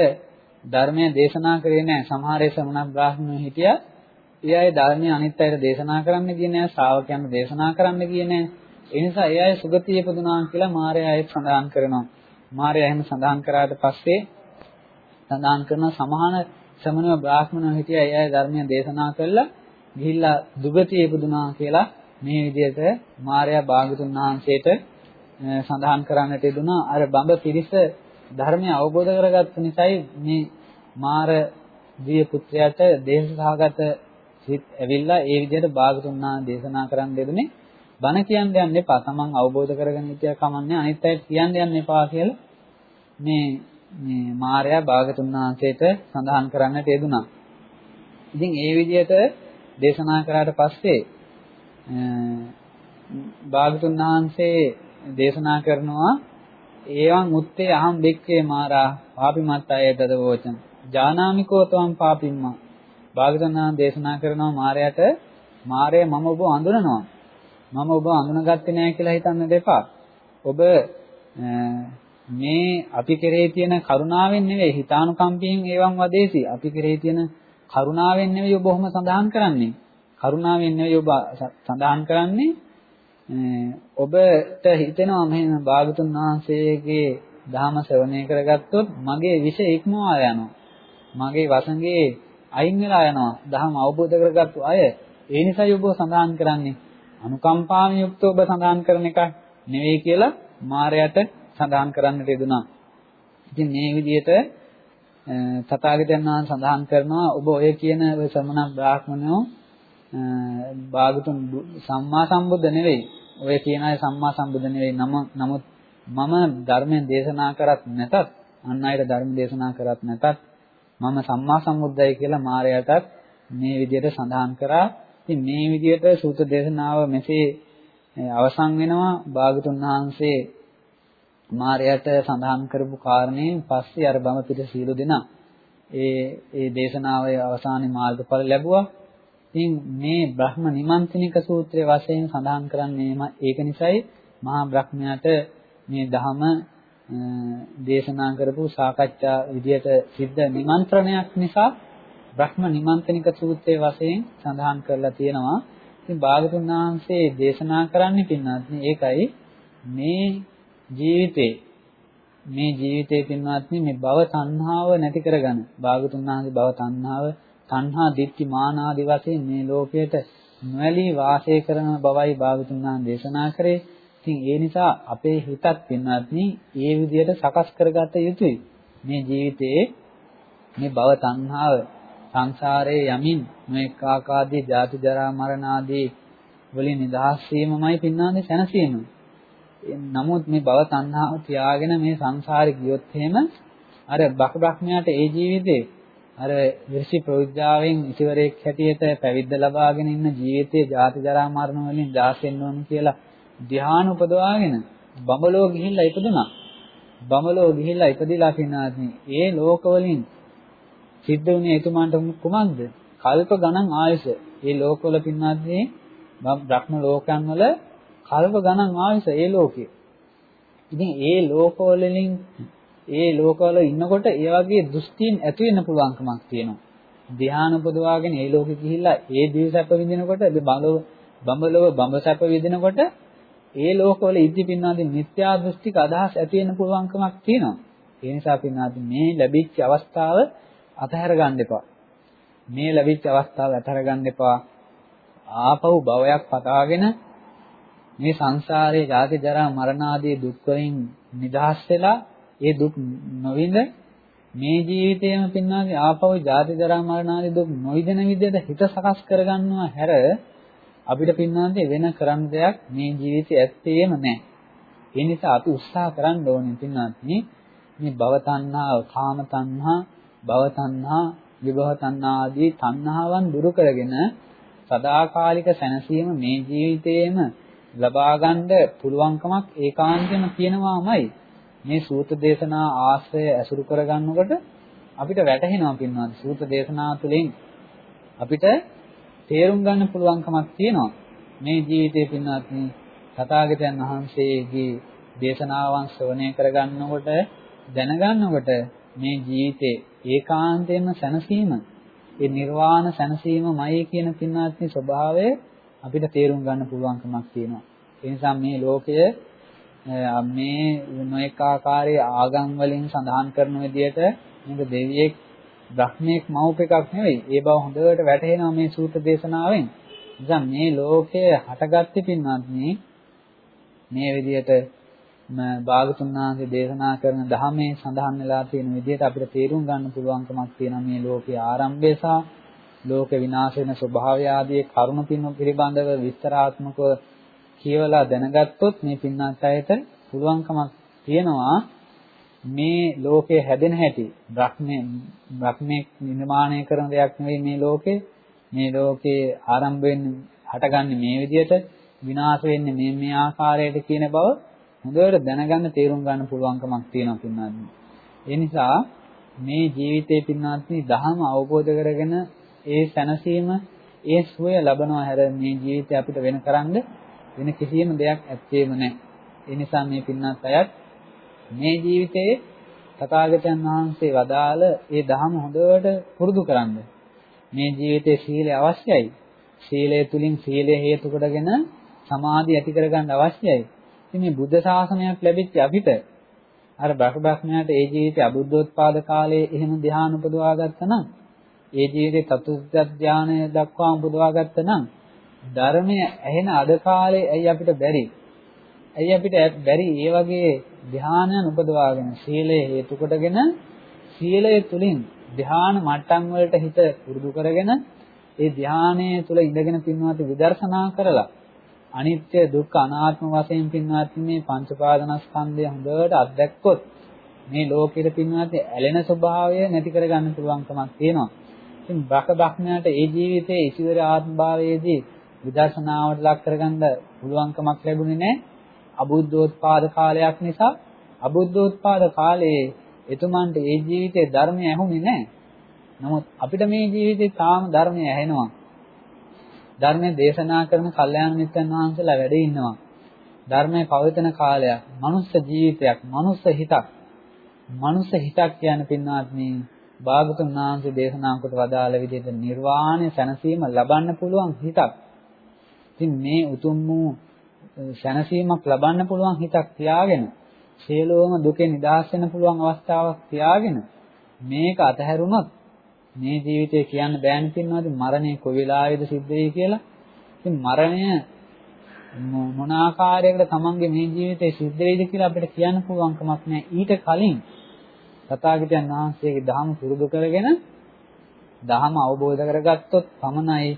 ධර්මය දේශනා කරේ නැහැ. සමහර ශ්‍රමණ බ්‍රාහ්මණයෝ හිටියා ඒ අය ධර්මය අනිත් අයට දේශනා කරන්න ගියේ නැහැ. ශ්‍රාවකයන්ට දේශනා කරන්න ගියේ නැහැ. ඒ නිසා ඒ අය සුගතිය ඉපදුනා කියලා මාර්යා අය සඳහන් කරනවා. මාර්යා එහෙම සඳහන් කරාට පස්සේ සඳහන් කරන සමහන ශ්‍රමණ බ්‍රාහ්මණයෝ හිටියා ඒ අය ධර්මය දේශනා කළා ගිහිල්ලා දුගතිය ඉපදුනා කියලා මේ විදිහට මාර්යා භාගතුන් වහන්සේට සඳහන් කරන්නට යෙදුනා අර බඹ පිරිස ධර්මය අවබෝධ කරගත්ත නිසායි මේ මාර දිය පුත්‍රයාට දේශසහගත සිත් ඇවිල්ලා ඒ විදිහට භාගතුන් වහන්සේ දේශනා කරන්න දෙදුනේ බණ කියන්න යන්න එපා. Taman අවබෝධ කරගෙන හිටියා කමන්නේ අනිත් අයට කියන්න යන්න එපා කියලා මේ මේ මාර්යා භාගතුන් වහන්සේට සඳහන් කරන්නට යෙදුනා. ඉතින් ඒ විදිහට දේශනා කරාට පස්සේ භාගතුන් වහන්සේ දේශනා කරනවා ඒවං උත්තේ අහම් බෙක්කේ මාරා පාපිමත් අය දදවෝචන ජානාමිකෝ තවම් පාපිම්මා භාගතුන් වහන්සේ දේශනා කරනවා මාරයට මාරය මම ඔබ අඳුනනවා මම ඔබ අඳුනගත්තේ නැහැ කියලා හිතන්න දෙපා. ඔබ මේ අපි කෙරේ තියෙන කරුණාවෙන් නෙවෙයි හිතානුකම්පයෙන් ඒවන් වදේසි. අපි කෙරේ තියෙන කරුණාවෙන් නෙවෙයි ඔබ ඔහොම සඳහන් කරන්නේ. කරුණාවෙන් නෙවෙයි ඔබ සඳහන් කරන්නේ ඔබට හිතෙනවා මෙහෙම භාගතුන් වහන්සේගේ ධර්ම ශ්‍රවණය කරගත්තොත් මගේ විෂ ඉක්මවා යනවා. මගේ වසඟේ අයින් වෙලා යනවා. ධර්ම අවබෝධ කරගත්තු අය ඒ නිසායි ඔබ සඳහන් කරන්නේ. අනුකම්පාවෙන් යුක්තව ඔබ සඳහන් කරන එක නෙවෙයි කියලා මායයට සඳහන් කරන්නට යෙදුනා. ඉතින් මේ විදිහට තථාගතයන් වහන්සේ සඳහන් කරනවා ඔබ ඔය කියන ශ්‍රමණ බ්‍රාහ්මණයෝ භාගතුන් සම්මා සම්බුද්ධ නෙවෙයි. ඔය කියන අය සම්මා සම්බුද්ධ නෙවෙයි. නම නමුත් මම ධර්මයෙන් දේශනා කරත් නැතත් අන් අයට ධර්ම දේශනා කරත් නැතත් මම සම්මා සම්බුද්ධයි කියලා මායයටත් මේ විදිහට සඳහන් කරා ඉතින් මේ විදිහට සූත්‍ර දේශනාව මෙසේ අවසන් වෙනවා භාගතුන් වහන්සේ මාරයට සඳහන් කරපු කාරණේ පස්සේ අර බම පිට සීල දෙනා ඒ ඒ දේශනාවේ අවසානයේ මාර්ගඵල ලැබුවා. ඉතින් මේ බ්‍රහ්ම නිමන්ත්‍රණික සූත්‍රයේ වශයෙන් සඳහන් කරන්නේම ඒක නිසායි මහා බ්‍රහ්මයාට මේ ධහම දේශනා කරපු සාකච්ඡා විදියට සිද්ධ නිමන්ත්‍රණයක් නිසා බ්‍රහ්ම නිමන්ත්‍රණික සූත්‍රයේ වශයෙන් සඳහන් කරලා තියෙනවා. ඉතින් භාගතුන් වහන්සේ දේශනා කරන්නේ පින්වත්නි ඒකයි මේ ජීවිතේ මේ ජීවිතේ පින්වත්නි මේ භව තණ්හාව නැති කරගන්න. භාගතුන් වහන්සේ භව තණ්හාව තණ්හා දිට්ඨි මාන ආදී වශයෙන් මේ ලෝකයට නොඇලී වාසය කරන බවයි භාගතුන් වහන්සේ දේශනා කරේ. ඉතින් ඒ නිසා අපේ හිතත් පින්වත්නි ඒ විදිහට සකස් කරගත යුතුයි. මේ ජීවිතයේ මේ භව තණ්හාව සංසාරයේ යමින් මේක ආකාදී ජාති ජරා මරණ ආදී වලින් නිදහස් වීමමයි පින්නාන්නේ සැනසීම. නමුත් මේ භව තණ්හාව තියාගෙන මේ සංසාරේ ගියොත් එහෙම අර බක බ්‍රහ්මයාට ඒ ජීවිතේ අර විශ්ි ප්‍රවිද්‍යාවෙන් ඉතිවරෙක් හැටියට පැවිද්ද ලබාගෙන ඉන්න ජීවිතයේ ජාති ජරා මරණ වලින් දාසෙන්න ඕන කියලා ධ්‍යාන උපදවාගෙන බඹලෝ ගිහිල්ලා ඉපදුනා. බඹලෝ ගිහිල්ලා ඉපදිලා පින්නාදී ඒ ලෝක වලින් සිද්ධ වුණේ එතුමාන්ට කුමක්ද? කල්ප ගණන් ආයස. මේ ලෝකවල පින්නාදී බ්‍රහ්ම ලෝකයන් වල කල්ප ගණන් ආයස ඒ ලෝකේ. ඉතින් ඒ ලෝකවලින් ඒ ලෝකවල ඉන්නකොට ඒ වගේ දෘෂ්ටීන් ඇති වෙන්න පුළුවන්කමක් තියෙනවා. ධ්‍යාන උපදවාගෙන ඒ ලෝකෙ ගිහිල්ලා ඒ දිව සැප විඳිනකොට බඹලව බඹලව බඹ සැප විඳිනකොට ඒ ලෝකවල ඉදි පින්නාදී මිත්‍යා දෘෂ්ටික අදහස් ඇති වෙන්න පුළුවන්කමක් තියෙනවා. ඒ නිසා පින්නාදී මේ ලැබිච්ච අවස්ථාව අතහැර ගන්න එපා. මේ ලැබිච්ච අවස්ථාව අතහැර ගන්න එපා. ආපහු භවයක් පතාගෙන මේ සංසාරයේ ජාති ජරා මරණ ආදී දුක් වලින් නිදහස් වෙලා ඒ දුක් නොවිඳ මේ ජීවිතයේම පින්නාගේ ආපහු ජාති ජරා මරණ ආදී දුක් නොවිඳින විදිහට හිත සකස් කරගන්නවා හැර අපිට පින්නාගේ වෙන කරන්න දෙයක් මේ ජීවිතේ ඇත්තේම නැහැ. ඒ නිසා අපි උත්සාහ කරන්න ඕනේ පින්නාත්නි මේ භව තණ්හා, කාම තණ්හා, භව තණ්හා, විභව තණ්හා ආදී තණ්හාවන් දුරු කරගෙන සදාකාලික සැනසීම මේ ජීවිතේම ලබා ගන්න පුළුවන්කමක් ඒකාන්තයෙන්ම තියෙනවාමයි. මේ සූත්‍ර දේශනා ආශ්‍රය ඇසුරු කරගන්නකොට අපිට වැටහෙනවා පින්වත් සූත්‍ර දේශනා තුළින් අපිට තේරුම් ගන්න පුළුවන්කමක් තියෙනවා. මේ ජීවිතේ පින්වත් තථාගතයන් වහන්සේගේ දේශනාවන් ශ්‍රවණය කරගන්නකොට දැනගන්නකොට මේ ජීවිතේ ඒකාන්තයෙන්ම සැනසීම ඒ නිර්වාණ සැනසීමමයි කියන පින්වත්නි ස්වභාවය අපිට තේරුම් ගන්න පුළුවන්කමක් තියෙනවා. ඒ නිසා මේ ලෝකය මේ නොඑක ආකාරයේ ආගම් වලින් සඳහන් කරන විදිහට මේක දෙවියෙක් බ්‍රහ්මෙක් මවුප එකක් නෙවෙයි. ඒ බව හොඳට වැටහෙනවා මේ සූත්‍ර දේශනාවෙන්. නිසා මේ ලෝකය හටගත්තේ පින්වත්නි මේ විදිහට භාගතුන් වහන්සේ දේශනා කරන ධර්මයේ සඳහන් වෙලා තියෙන විදිහට අපිට තේරුම් ගන්න පුළුවන්කමක් තියෙනවා මේ ලෝකයේ ආරම්භය සහ ලෝක විනාශ වෙන ස්වභාවය ආදී කරුණු පිළිබඳව විස්තරාත්මකව කියවලා දැනගත්තොත් මේ පින්නත් අයට පුළුවන්කමක් තියෙනවා මේ ලෝකේ හැදෙන හැටි බ්‍රහ්මේ බ්‍රහ්මේ නිර්මාණය කරන දෙයක් නෙවෙයි මේ ලෝකේ මේ ලෝකේ ආරම්භ වෙන්නේ හටගන්නේ මේ විදිහට විනාශ වෙන්නේ මේ මේ ආකාරයට කියන බව හොඳට දැනගන්න තේරුම් ගන්න පුළුවන්කමක් තියෙනවා පින්නාත්නි. ඒ නිසා මේ ජීවිතේ පින්නාත්නි ධහම අවබෝධ කරගෙන ඒ සැනසීම ඒ සුවය ලබනවා හැර මේ ජීවිතය අපිට වෙන කරන්න වෙන කිසියම් දෙයක් ඇත්තේම නැහැ. ඒ නිසා මේ පින්නත් අයත් මේ ජීවිතයේ තථාගතයන් වහන්සේ වදාළ ඒ ධහම හොඳට පුරුදු කරන්න. මේ ජීවිතයේ සීලය අවශ්‍යයි. සීලය තුලින් සීලය හේතු කොටගෙන සමාධිය ඇති කරගන්න අවශ්‍යයි. ඉතින් මේ බුද්ධ ශාසනයක් ලැබිච්ච අපිට අර බ්‍රහ්මඥයාට ඒ ජීවිතේ අබුද්ධෝත්පාද කාලයේ එහෙම ධ්‍යාන උපදවා ගත්තා නම් ඒ ජීවිතේ චතුර්ථ ධ්‍යානය දක්වා උපදවා ගත්තා නම් ධර්මය ඇහෙන අද කාලේ ඇයි අපිට බැරි? ඇයි අපිට බැරි ඒ වගේ ධ්‍යානයන් උපදවාගෙන සීලය හේතු කොටගෙන සීලය තුලින් ධ්‍යාන මට්ටම් වලට හිත පුරුදු කරගෙන ඒ ධ්‍යානයේ තුල ඉඳගෙන පින්වත් විදර්ශනා කරලා අනිත්‍ය දුක්ඛ අනාත්ම වශයෙන් පින්වත් මේ පංච පාදනස්කන්ධය හොඳට අත්දැක්කොත් මේ ලෝකෙට පින්වත් ඇලෙන ස්වභාවය නැති කරගන්න පුළුවන්කමක් තියෙනවා. ඉතින් බක බක්ඥාට ඒ ජීවිතයේ ඉසිවර ආත්ම භාවයේදී විදර්ශනාවට ලක් කරගන්න පුළුවන්කමක් ලැබුණේ නැහැ. අබුද්ධෝත්පාද කාලයක් නිසා අබුද්ධෝත්පාද කාලයේ එතුමන්ට ඒ ජීවිතයේ ධර්මය ඇහුනේ නැහැ. නමුත් අපිට මේ ජීවිතේ තාම ධර්මය ඇහෙනවා. ධර්මයේ දේශනා කරන කල්යාණ මිත්‍රන් වහන්සේලා වැඩ ඉන්නවා. ධර්මයේ පවතින කාලයක්, මනුස්ස ජීවිතයක්, මනුස්ස හිතක්. මනුස්ස හිතක් කියන පින්වත්නි, භාගතුන් වහන්සේ දේශනා කොට වදාළ විදිහට නිර්වාණය සැනසීම ලබන්න පුළුවන් හිතක්. ඉතින් මේ උතුම් වූ සැනසීමක් ලබන්න පුළුවන් හිතක් තියාගෙන සියලුම දුකෙන් නිදහස් වෙන්න පුළුවන් අවස්ථාවක් තියාගෙන මේක අතහැරුණොත් මේ ජීවිතේ කියන්න බෑනේ පින්නවද මරණය කොයි වෙලාවේද සිද්ධ වෙයි කියලා. ඉතින් මරණය මොන ආකාරයකට තමන්ගේ මේ ජීවිතේ සිද්ධ වෙයිද කියලා අපිට කියන්න පුළුවන් කමක් නැහැ. ඊට කලින් තථාගතයන් වහන්සේගේ ධහම පුරුදු කරගෙන ධහම අවබෝධ කරගත්තොත් පමණයි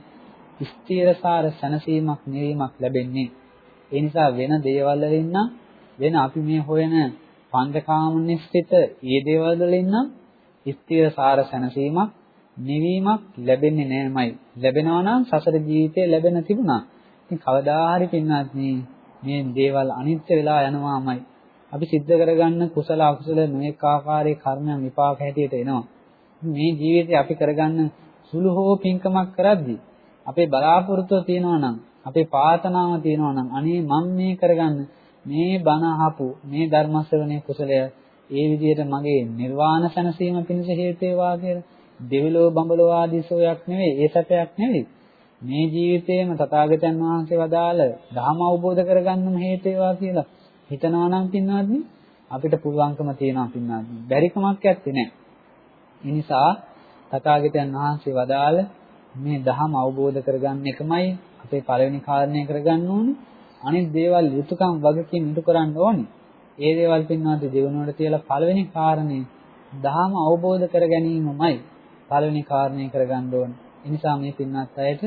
ස්ථීරසාර සැනසීමක් නිවීමක් ලැබෙන්නේ. ඒ නිසා වෙන දේවල් වලින් නම් වෙන අපි මේ හොයන පංචකාම නිස්සිත ඒ දේවල් වලින් නම් ස්ථීරසාර සැනසීමක් නිවීමක් ලැබෙන්නේ නෑමයි. ලැබෙනවා නම් සසර ජීවිතේ ලැබෙන තිබුණා. ඉතින් කවදා හරි පින්නත් මේ දේවල් අනිත්‍ය වෙලා යනවාමයි. අපි සිද්ධ කරගන්න කුසල අකුසල නොඑක ආකාරයේ කර්මයන් විපාක හැටියට එනවා. මේ ජීවිතේ අපි කරගන්න සුළු හෝ පින්කමක් කරද්දී අපේ බලාපොරොත්තුව තියෙනවා නම් අපේ පාතනාව තියෙනවා නම් අනේ මම මේ කරගන්න මේ බණ අහපු මේ ධර්ම ශ්‍රවණයේ කුසලය ඒ විදිහට මගේ නිර්වාණ සැනසීම පිණිස හේතු වේවා කියලා දෙවිලෝ බඹලෝ ආදී සෝයක් නෙවෙයි ඒ සැපයක් නෙවෙයි. මේ ජීවිතේම තථාගතයන් වහන්සේ වදාළ ධර්ම අවබෝධ කරගන්නම හේතු වේවා කියලා හිතනවා නම් පින්වත්නි අපිට පුළුවන්කම තියෙනවා පින්වත්නි. බැරිකමක් ඇත්තේ නැහැ. ඒ නිසා තථාගතයන් වහන්සේ වදාළ මේ ධර්ම අවබෝධ කරගන්න එකමයි අපේ පළවෙනි කාරණය කරගන්න ඕනේ අනිත් දේවල් යුතුයකම් වගකීම් ඉටු කරන්න ඕනේ ඒ දේවල් පින්වත්නි දෙවනුවට තියලා පළවෙනි කාරණේ ධර්ම අවබෝධ කර ගැනීමමයි පළවෙනි කාරණේ කරගන්න ඕන. ඒ නිසා මේ පින්වත් අයට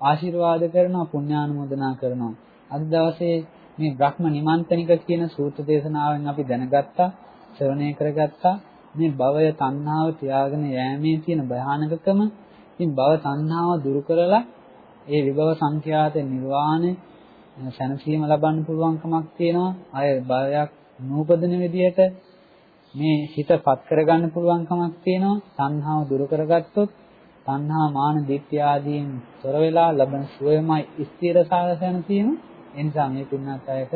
ආශිර්වාද කරනවා පුණ්‍යානුමෝදනා කරනවා. අද දවසේ මේ බ්‍රහ්ම නිමන්තනික කියන සූත්‍ර දේශනාවෙන් අපි දැනගත්තා, ශ්‍රවණය කරගත්තා. මේ භවය තණ්හාව තියාගෙන යෑමේ තියෙන භයානකකම ඉතින් භව තණ්හාව දුරු කරලා ඒ විභව සංඛ්‍යාත නිර්වාණය සැනසීම ලබන්න පුළුවන්කමක් තියෙනවා. අය භවයක් නූපදින විදියට මේ හිතපත් කරගන්න පුළුවන්කමක් තියෙනවා. තණ්හාව දුරු කරගත්තොත් තණ්හා මාන දිට්ඨි ආදීන් තොර වෙලා ලබන සුවයමයි ස්ථිරසාරසන තියෙන. ඒ නිසා මේ පින්නත් අයට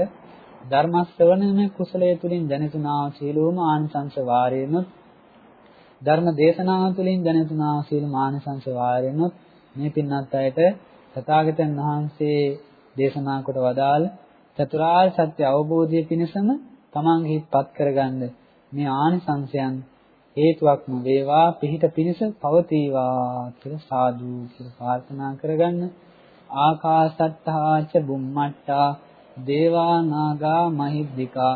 ධර්ම ශ්‍රවණය කුසලයේ තුලින් දැනෙතුනා සීලෝම ආනිසංස වාරේනොත් ධර්ම දේශනාව තුළින් දැනෙතුනා සීල මානසංස වාරේනොත් මේ පින්නත් අයට තථාගතයන් වහන්සේ දේශනා කොට වදාළ චතුරාර්ය සත්‍ය අවබෝධය පිණිසම තමන්ගේ හිත්පත් කරගන්න මේ ආනිසංසයන් හේතුවක්ම වේවා පිහිට පිණිස පවතිවා කියලා සාදු කියලා ප්‍රාර්ථනා කරගන්න. ආකාසත්තාච බුම්මට්ටා දේවා නාග මහිද්దికා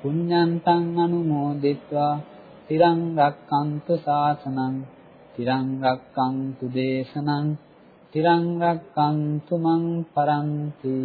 පුඤ්ඤන්තං අනුමෝදිත්වා තිරං රක්කන්තු සාසනං තිරං රක්කන්තු දේශනං තිරං රක්කන්තු මං පරන්ති.